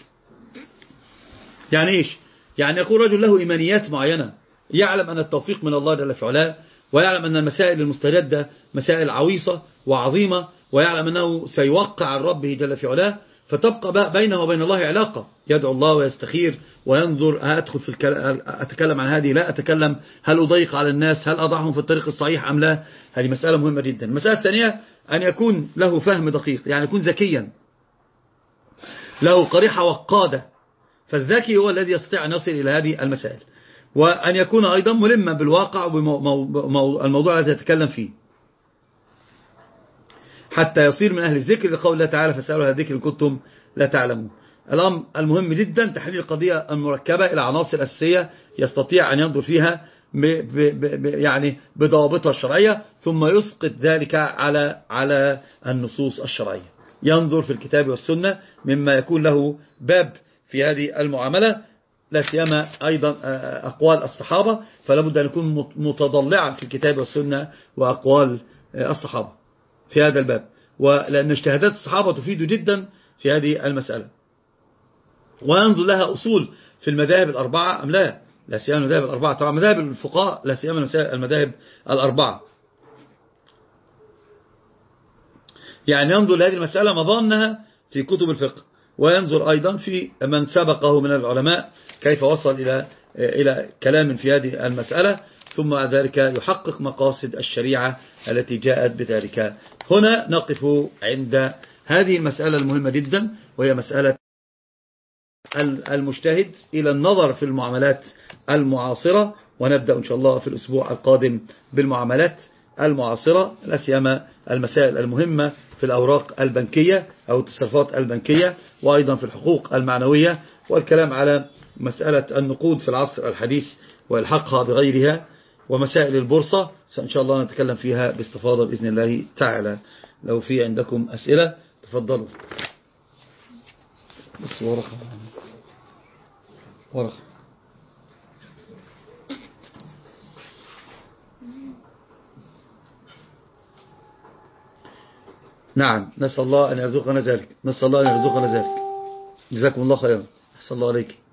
يعني إيش؟ يعني يكون رجل له إيمانيات معينة. يعلم أن التوفيق من الله جل في علاه ويعلم أن المسائل المستجدة مسائل عويصة وعظيمة ويعلم أنه سيوقع عن ربه جل في علاه فتبقى بينه وبين الله علاقة. يدعو الله ويستخير وينظر أدخل في أتكلم عن هذه لا أتكلم هل أضيق على الناس هل أضعهم في الطريق الصحيح أم لا؟ هذه مسألة مهمة جدا. المسألة الثانية أن يكون له فهم دقيق يعني يكون ذكيا. له قريحة وقادة. فالذكي هو الذي يستطيع أن يصل إلى هذه المسائل. وأن يكون أيضا ملما بالواقع والموضوع الذي يتكلم فيه. حتى يصير من أهل الذكر لقول الله تعالى فسألوا أهل الذكر كنتم لا تعلمون. الأمر المهم جدا تحليل القضية المركبة إلى عناصر أساسية يستطيع أن ينظر فيها ب ب ب يعني بضوابطها الشرعية ثم يسقط ذلك على على النصوص الشرعية. ينظر في الكتاب والسنة مما يكون له باب في هذه المعاملة. لا سيما أيضا أقوال الصحابة فلا بد أن يكون متضلعا في الكتاب والسنة وأقوال الصحابة. في هذا الباب. ولأن اجتهادات الصحابة تفيد جدا في هذه المسألة. وينظر لها أصول في المذاهب الأربعة أم لا؟ لا سيما المذاهب الأربعة. طبعا مذاهب الفقهاء لا سيما المذاهب الأربعة. يعني ينظر لهذه المسألة مظانها في كتب الفقه. وينظر أيضا في من سبقه من العلماء كيف وصل إلى إلى كلام في هذه المسألة. ثم ذلك يحقق مقاصد الشريعة التي جاءت بذلك. هنا نقف عند هذه المسألة المهمة جدا وهي مسألة المجتهد إلى النظر في المعاملات المعاصرة ونبدأ إن شاء الله في الأسبوع القادم بالمعاملات المعاصرة لا سيما المسائل المهمة في الأوراق البنكية أو التصرفات البنكية وأيضا في الحقوق المعنوية والكلام على مسألة النقود في العصر الحديث والحقها بغيرها. ومسائل البورصة إن شاء الله نتكلم فيها باستفاضة بإذن الله تعالى. لو في عندكم أسئلة تفضلوا. بس ورقة. ورقة. نعم نسأل الله أن يرزقنا ذلك. نسأل الله أن يرزقنا ذلك. جزاكم الله خيرا. أحسن الله عليك.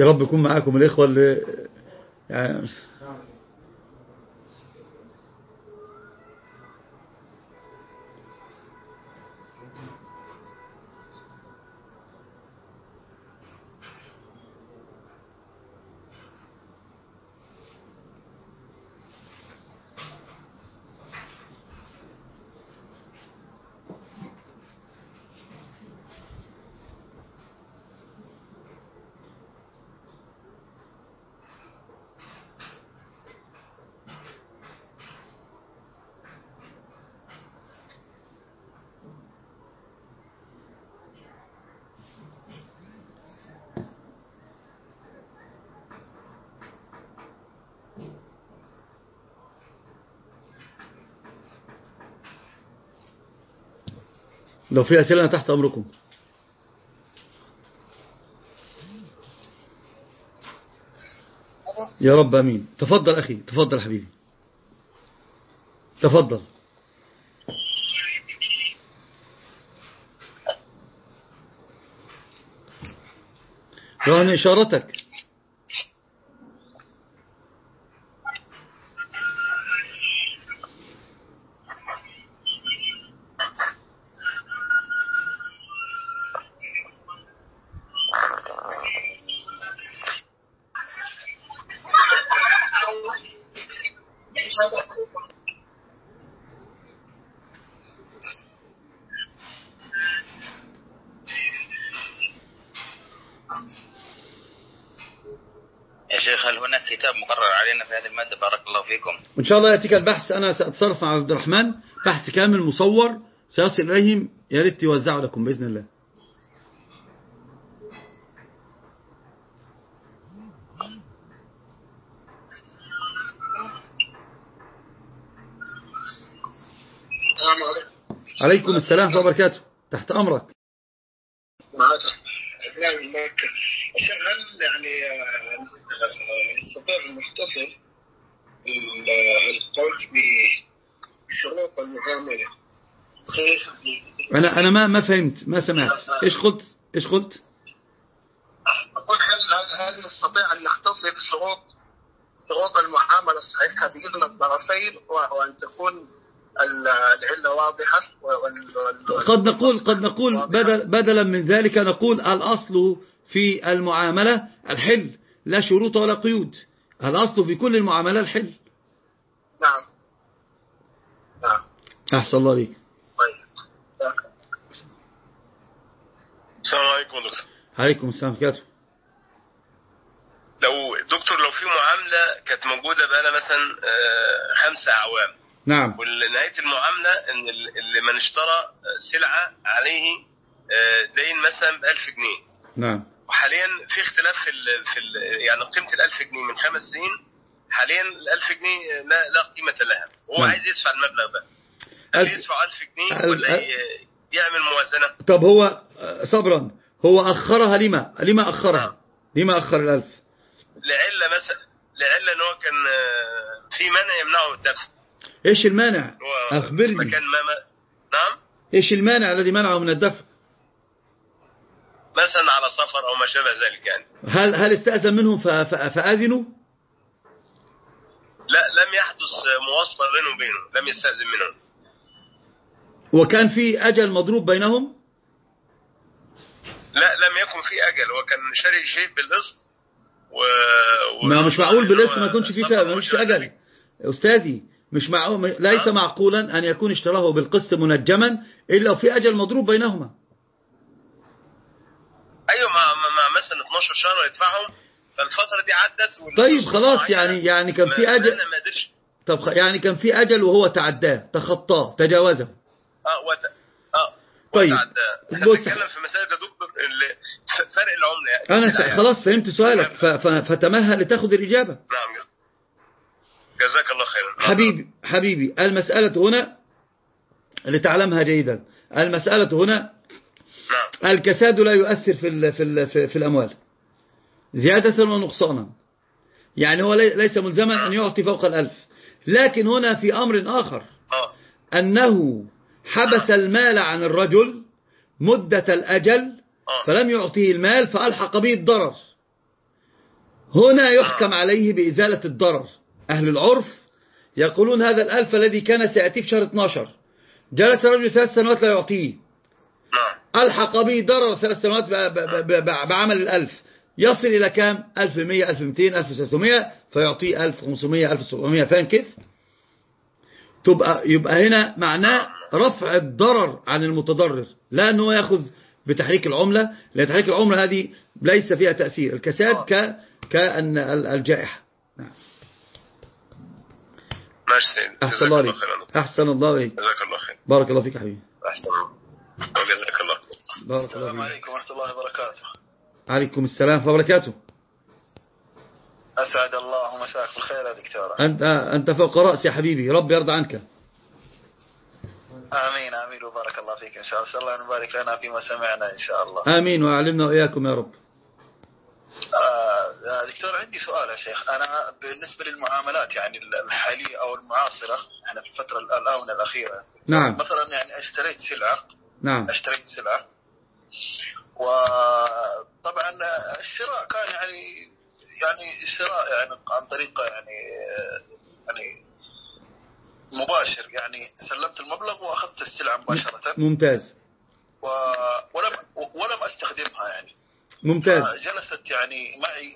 يا رب يكون معاكم الإخوة اللي يعني لو في أسئلة أنا تحت أمركم. يا رب أمين. تفضل أخي تفضل حبيبي. تفضل. رهن إشارتك يا شيخ هل هناك كتاب مقرر علينا في هذه المادة بارك الله فيكم. وإن شاء الله يأتيك البحث. أنا سأتصرف مع عبد الرحمن. بحث كامل مصور. سيصل إليهم. يا ريت يوزعه لكم بإذن الله. عليكم. السلام ورحمة الله وبركاته. تحت أمرك. معك. الشيخ هل يعني آه، يستطيع المحتفل ال- القول بشروط المعاملة كيف أنا أنا ما ما فهمت ما سمعت. إيش قلت؟ إيش قلت؟ أقول هل هل- نستطيع أن نحتفظ بشروط شروط المعاملة الصحيحة بإذن الطرفين وأن تكون ال- العلة واضحة قد نقول قد نقول بدل بدلا من ذلك نقول الأصل في المعاملة الحل لا شروط ولا قيود. الأصل في كل المعاملة الحل نعم. نعم. أحسن الله عليك. طيب. السلام عليكم دكتور. عليكم السلام. عليكم لو دكتور لو في معاملة كانت موجودة بقى مثلا آه، خمسة أعوام. نعم. ونهاية المعاملة إن ال- اللي من اشترى سلعة عليه آه، دين مثلا ب 1000 جنيه. نعم. وحاليا في اختلاف في ال في ال يعني قيمة ال 1000 جنيه من خمس سنين حاليا ال 1000 جنيه لا, لا قيمة لها. هو نعم. عايز يدفع المبلغ ده. هل يدفع 1000 جنيه ولا يعمل موازنة؟ طب هو صبرا هو أخرها لما؟ لما أخرها؟ لما أخر الألف؟ لعلة مثلا لعلة إن هو كان آه، في منع يمنعه من الدفع. إيش المانع؟ أخبرني. مكان ما ما نعم؟ إيش المانع الذي منعه من الدفع؟ مثلا على سفر أو ما شابه ذلك يعني. هل هل استأذن منهم ف- ف- فآذنوا؟ لا لم يحدث مواصلة بينه وبينه لم يستأذن منهم. وكان في أجل مضروب بينهم؟ لا لم يكن في أجل هو كان شاري شيء بالقسط و... و... ما مش معقول بالقسط ما يكونش في وما مش في أجل. أستاذي مش معقول ليس آه. معقولا أن يكون اشتراه بالقسط منجما إلا وفي أجل مضروب بينهما. أيوه مع, مع مع مثلا 12 شهر يدفعهم فالفترة دي عدت طيب خلاص. يعني يعني كان في ما- أنا ما قدرش طب يعني كان في أجل وهو تعداه تخطاه تجاوزه آه وت... آه طيب. بص. بنتكلم في مسألة يا دكتور فرق العملة يعني س- يعني. خلاص فهمت سؤالك ف- ف- فتمهل لتاخذ الإجابة نعم جز- جزاك الله خيرا حبيبي حبيبي المسألة هنا لتعلمها جيدا المسألة هنا نعم. الكساد لا يؤثر في ال في ال في, الأموال. زيادة ونقصانا. يعني هو لي- ليس ملزما أن يعطي فوق الألف. لكن هنا في أمر آخر. آه. أنه حبس المال عن الرجل مدة الأجل آه. فلم يعطيه المال فألحق به الضرر. هنا يحكم عليه بإزالة الضرر. أهل العرف يقولون هذا الألف الذي كان سيأتي في شهر 12 جلس الرجل ثلاث سنوات لا يعطيه. ألحق به ضرر ثلاث سنوات ب- ب- ب- ب- بعمل الألف. يصل إلى كام؟ 1100 1200 1300 فيعطيه 1500 1700 فاهم كيف؟ تبقى يبقى هنا معناه رفع الضرر عن المتضرر. لا أنه يأخذ بتحريك العملة لأن تحريك العملة هذه ليس فيها تأثير. الكساد ك كأن ال- الجائحة. نعم. ماشي سيد أحسن جزاك الله الله عليك. أحسن الله عليك جزاك الله خير. بارك الله فيك يا حبيبي. وجزاك الله خير بارك الله السلام فيك. عليكم ورحمة الله وبركاته. عليكم السلام الله وبركاته. أسعد الله مساك بالخير يا دكتورة. أنت أنت فوق رأسي يا حبيبي. ربي يرضى عنك. آمين آمين وبارك الله فيك إن شاء الله. أسأل الله أن يبارك لنا فيما سمعنا إن شاء الله. آمين وأعلمنا وإياكم يا رب. آه دكتور عندي سؤال يا شيخ. أنا بالنسبة للمعاملات يعني الحالية أو المعاصرة إحنا في الفترة الآونة الأخيرة. نعم. مثلا يعني اشتريت سلعة. نعم. اشتريت سلعة. وطبعا الشراء كان يعني يعني شراء يعني عن طريق يعني يعني مباشر يعني سلمت المبلغ وأخذت السلعة مباشرة. ممتاز. و... ولم ولم أستخدمها يعني. ممتاز. جلست يعني معي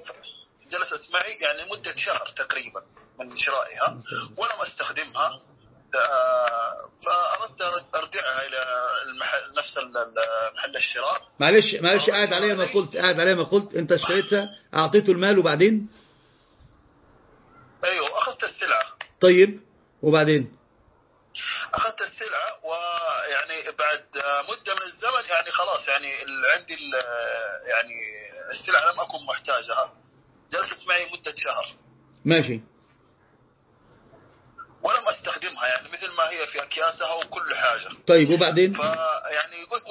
جلست معي يعني مدة شهر تقريبا من شرائها. ولم أستخدمها. آه، فأردت أرد- أرجعها إلى المحل نفس محل الشراء. معلش معلش قاعد عليا ما قلت قاعد عليا ما قلت. أنت اشتريتها أعطيته المال وبعدين؟ أيوه أخذت السلعة. طيب وبعدين؟ أخذت السلعة ويعني بعد مدة من الزمن يعني خلاص يعني عندي يعني السلعة لم أكن محتاجها. جلست معي مدة شهر. ماشي. استخدمها يعني مثل ما هي في أكياسها وكل حاجة. طيب وبعدين؟ فيعني قلت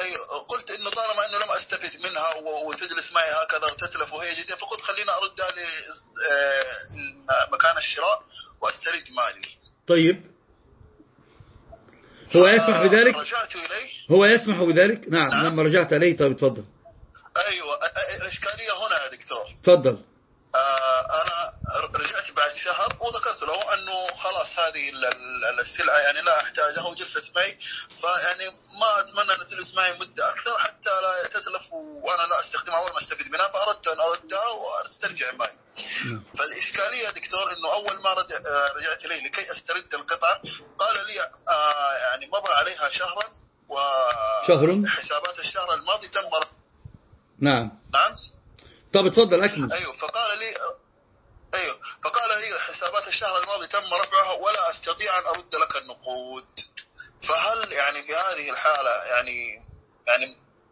أيوة قلت إنه طالما إنه لم أستفد منها وتجلس معي هكذا وتتلف وهي جديدة فقلت خليني اردها لمكان الشراء وأسترد مالي. طيب. هو يسمح بذلك؟ رجعت اليه هو يسمح بذلك؟ نعم نعم. لما رجعت إليه طيب اتفضل أيوه الاشكاليه هنا يا دكتور؟ اتفضل السلعه يعني لا احتاجها وجلست معي فيعني ما أتمنى إن تجلس معي مدة أكثر حتى لا تتلف وأنا لا أستخدمها ولا ما أستفيد منها فأردت أن أردها وأسترجع معي. نعم. فالإشكالية يا دكتور إنه أول ما رد- آه، رجعت إليه لكي أسترد القطعة قال لي آه، يعني مضى عليها شهرا و شهر؟ حسابات الشهر الماضي تم نعم. نعم؟ طب اتفضل أكمل. أيوه فقال لي أيوه. فقال لي حسابات الشهر الماضي تم رفعها ولا أستطيع أن أرد لك النقود. فهل يعني في هذه الحالة يعني يعني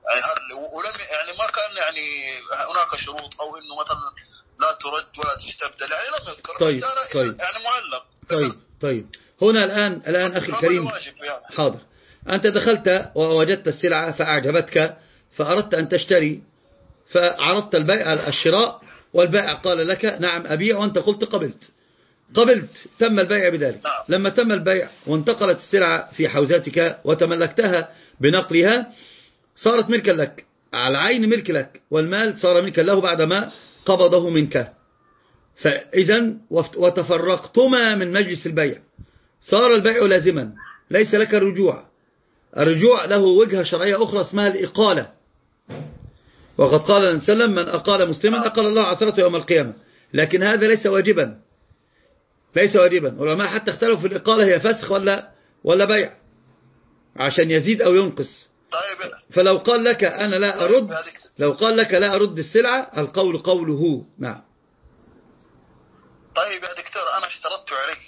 يعني هل ولم يعني ما كان يعني هناك شروط أو إنه مثلا لا ترد ولا تستبدل؟ يعني لم يذكر. طيب، طيب. يعني معلق. طيب طيب. هنا الآن أخي فما الكريم؟ حاضر. أنت دخلت ووجدت السلعة فأعجبتك فأردت أن تشتري فعرضت البيع الشراء والبائع قال لك نعم أبيع وأنت قلت قبلت. قبلت تم البيع بذلك. نعم. لما تم البيع وانتقلت السلعة في حوزاتك وتملكتها بنقلها صارت ملكا لك. على عين ملك لك والمال صار ملكا له بعدما قبضه منك. فإذا وتفرقتما من مجلس البيع. صار البيع لازما ليس لك الرجوع. الرجوع له وجهة شرعية أخرى اسمها الإقالة. وقد قال النبي صلى الله عليه وسلم من أقال مسلما أقال الله عثرته يوم القيامة. لكن هذا ليس واجبا. ليس واجبا. والعلماء حتى اختلفوا في الإقالة هي فسخ ولا ولا بيع؟ عشان يزيد أو ينقص. طيب. فلو قال لك أنا لا طيب، أرد لو قال لك لا أرد السلعة القول قوله. نعم. طيب يا دكتور أنا اشترطت عليه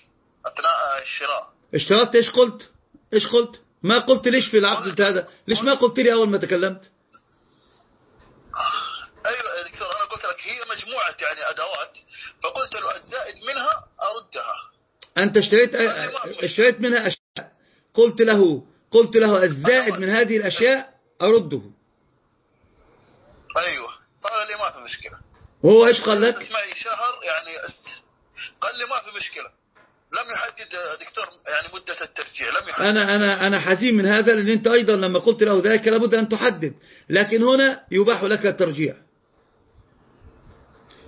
أثناء الشراء. اشترطت؟ إيش قلت؟ إيش قلت؟ ما قلت ليش في العقد هذا؟ ليش ما قلت لي أول ما تكلمت أيوه يا دكتور أنا قلت لك هي مجموعه يعني ادوات فقلت له الزائد منها اردها أنت اشتريت اشتريت منها أشياء. قلت له قلت له الزائد من هذه الأشياء أرده. أيوه. قال لي ما في مشكلة. وهو إيش قال لك؟ اسمعي شهر يعني قال لي ما في مشكلة. لم يحدد دكتور يعني مدة الترجيع لم يحدد. أنا أنا أنا حزين من هذا لأن أنت أيضا لما قلت له ذلك لابد أن تحدد. لكن هنا يباح لك الترجيع.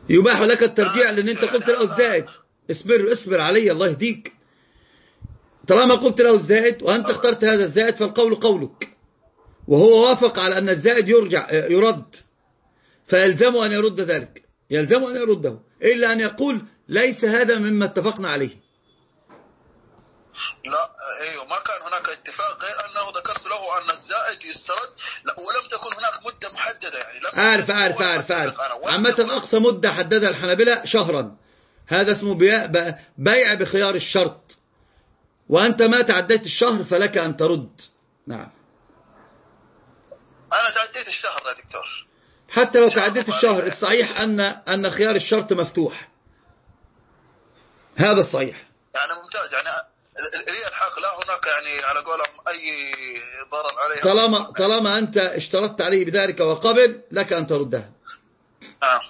يباح لك الترجيع لأن أنت قلت له الزائد. اصبر اصبر علي الله يهديك. طالما قلت له الزائد وأنت اخترت هذا الزائد فالقول قولك. وهو وافق على أن الزائد يرجع يرد. فيلزمه أن يرد ذلك. يلزمه أن يرده. إلا أن يقول ليس هذا مما اتفقنا عليه. لا أيوه ما كان هناك اتفاق غير أنه ذكرت له أن الزائد يسترد. لا ولم تكن هناك مدة محددة يعني لم عارف عارف ولا عارف عارف أتفق أنا. ولم عامة يكن- أقصى مدة حددها الحنابلة شهرا. هذا اسمه بيع- بخيار الشرط. وأنت ما تعديت الشهر فلك أن ترد. نعم. أنا تعديت الشهر يا دكتور. حتى لو تعديت الشهر الصحيح أن أن خيار الشرط مفتوح. هذا الصحيح. يعني ممتاز. يعني لي الحق لا هناك يعني على قولهم أي ضرر عليها طالما طالما أنت اشترطت عليه بذلك وقبل لك أن تردها آه.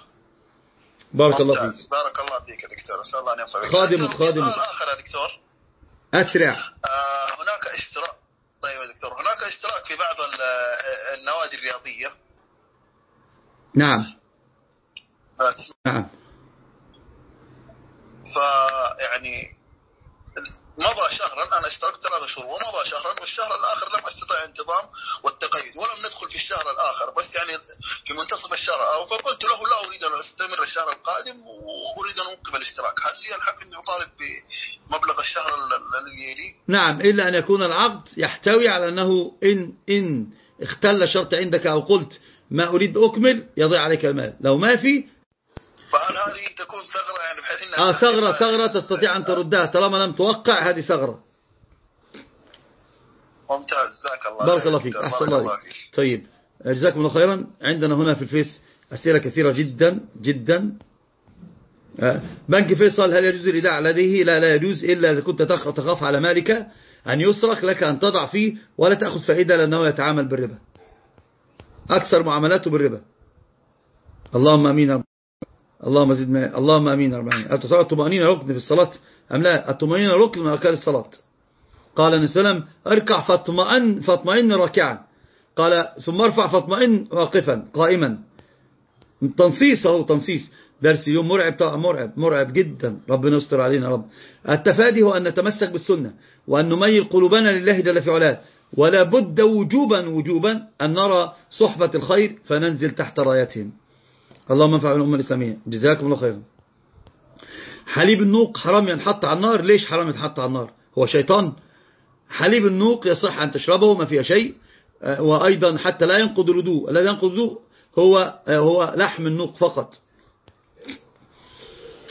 بارك الله. فيك. بارك الله فيك يا دكتور. أسأل الله أن ينفع بك. خادم- دكتور، خادم. سؤال اخر يا دكتور. أسرع. آه هناك اشتراك طيب يا دكتور هناك اشتراك في بعض ال- النوادي الرياضية. نعم. نعم. فيعني مضى شهرا أنا اشتركت ثلاثة شهور ومضى شهرا والشهر الآخر لم أستطع انتظام والتقيد ولم ندخل في الشهر الآخر. بس يعني في منتصف الشهر أو فقلت له لا أريد أن أستمر الشهر القادم وأريد أن اوقف الاشتراك. هل لي الحق أني أطالب بمبلغ الشهر ال- ال- الذي يلي؟ نعم إلا أن يكون العقد يحتوي على أنه إن, إن اختل شرط عندك أو قلت ما أريد أكمل يضيع عليك المال. لو ما في فهل هذه تكون ثغرة بحيث انها آه ثغرة ثغرة تستطيع أن تردها. طالما لم توقع هذه ثغرة. ممتاز. جزاك الله بارك الله فيك. أحسن الله فيك. طيب. جزاكم الله خيرا. عندنا هنا في الفيس أسئلة كثيرة جدا جدا. آه، بنك فيصل هل يجوز الإيداع لديه لا لا يجوز إلا إذا كنت تخ- تخاف على مالك أن يسرق لك أن تضع فيه ولا تأخذ فائدة لأنه يتعامل بالربا. أكثر معاملاته بالربا. اللهم أمين. اللهم زد ما اللهم. هل تعتبر الطمأنينة ركن في الصلاة أم لا؟ الطمأنينة ركن من أركان الصلاة. قال النبي صلى الله عليه وسلم اركع فاطمئن فاطمئن راكعا. قال ثم ارفع فاطمئن واقفا قائما. تنصيص اهو تنصيص. درس يوم مرعب مرعب مرعب جدا. ربنا يستر علينا رب. التفادي هو أن نتمسك بالسنة وأن نميل قلوبنا لله جل في علاه. ولا بد وجوبا وجوبا أن نرى صحبة الخير فننزل تحت رايتهم. اللهم انفع بالأمة الإسلامية. جزاكم الله خيرا. حليب النوق حرام ينحط على النار. ليش حرام ينحط على النار؟ هو شيطان. حليب النوق يصح أن تشربه ما فيها شيء. آه، وأيضا حتى لا ينقض الوضوء. الذي ينقض هو آه، هو لحم النوق فقط.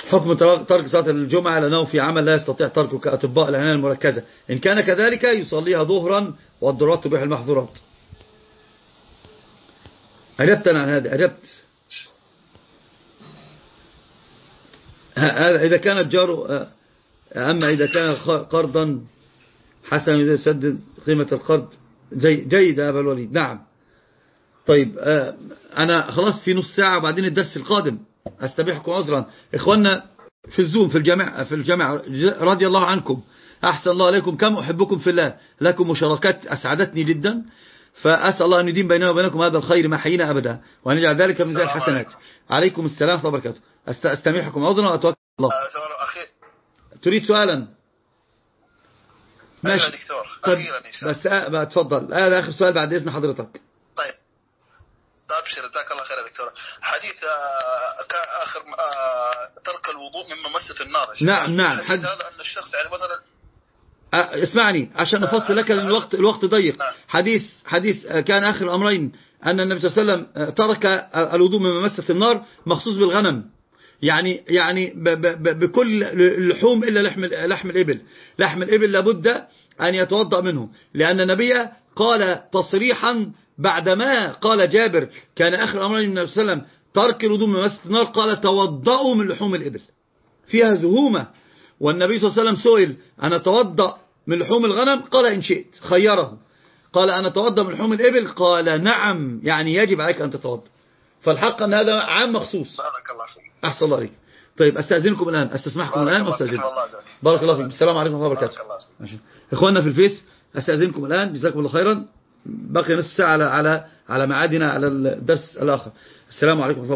حكم ترك صلاة الجمعة لأنه في عمل لا يستطيع تركه كأطباء العناية المركزة. إن كان كذلك يصليها ظهرا والضرورات تبيح المحظورات. أجبت عن هذا أجبت هذا إذا كان الجار آه، أما إذا كان قرضا حسنا يسدد قيمة القرض جي جيد يا أبا الوليد. نعم. طيب آه، أنا خلاص في نص ساعة وبعدين الدرس القادم. أستبيحكم عذرا. إخواننا في الزوم في الجامعة في الجامعة رضي الله عنكم. أحسن الله عليكم. كم أحبكم في الله. لكم مشاركات أسعدتني جدا. فأسأل الله أن يدين بيننا وبينكم هذا الخير ما حيينا أبدا. وأن يجعل ذلك من ذلك الحسنات. عليكم السلام ورحمة الله وبركاته. أستميحكم. عذرا وأتوكل الله. آه، تريد سؤالا؟ ماشي. دكتور. طيب بس آه اتفضل هذا آخر سؤال بعد إذن حضرتك. طيب. أبشر. جزاك الله خير يا دكتور حديث آه آخر آه ترك الوضوء مما مست النار. نعم نعم. حديث هذا أن الشخص يعني مثلا اسمعني. عشان نفصل لك الوقت الوقت ضيق. نعم. حديث حديث كان آخر الأمرين. أن النبي صلى الله عليه وسلم ترك الوضوء مما مست النار مخصوص بالغنم. يعني يعني بكل اللحوم إلا لحم لحم الإبل. لحم الإبل لابد أن يتوضأ منه. لأن النبي قال تصريحا بعدما قال جابر كان آخر الأمرين النبي صلى الله عليه وسلم ترك الوضوء مما مست النار قال توضأوا من لحوم الإبل. فيها زهومة. والنبي صلى الله عليه وسلم سئل أنا أتوضأ من لحوم الغنم؟ قال إن شئت. خيره. قال أنا أتوضأ من لحوم الإبل؟ قال نعم يعني يجب عليك أن تتوضأ فالحق أن هذا عام مخصوص. بارك الله فيك. أحسن الله عليك. طيب أستأذنكم الآن أستسمحكم الآن واستأذنكم بارك الله فيك. السلام عليكم ورحمة الله وبركاته. إخواننا في الفيس أستأذنكم الآن. جزاكم الله خيرا. بقي نصف ساعة على على على معادنا على الدرس الآخر. السلام عليكم ورحمة الله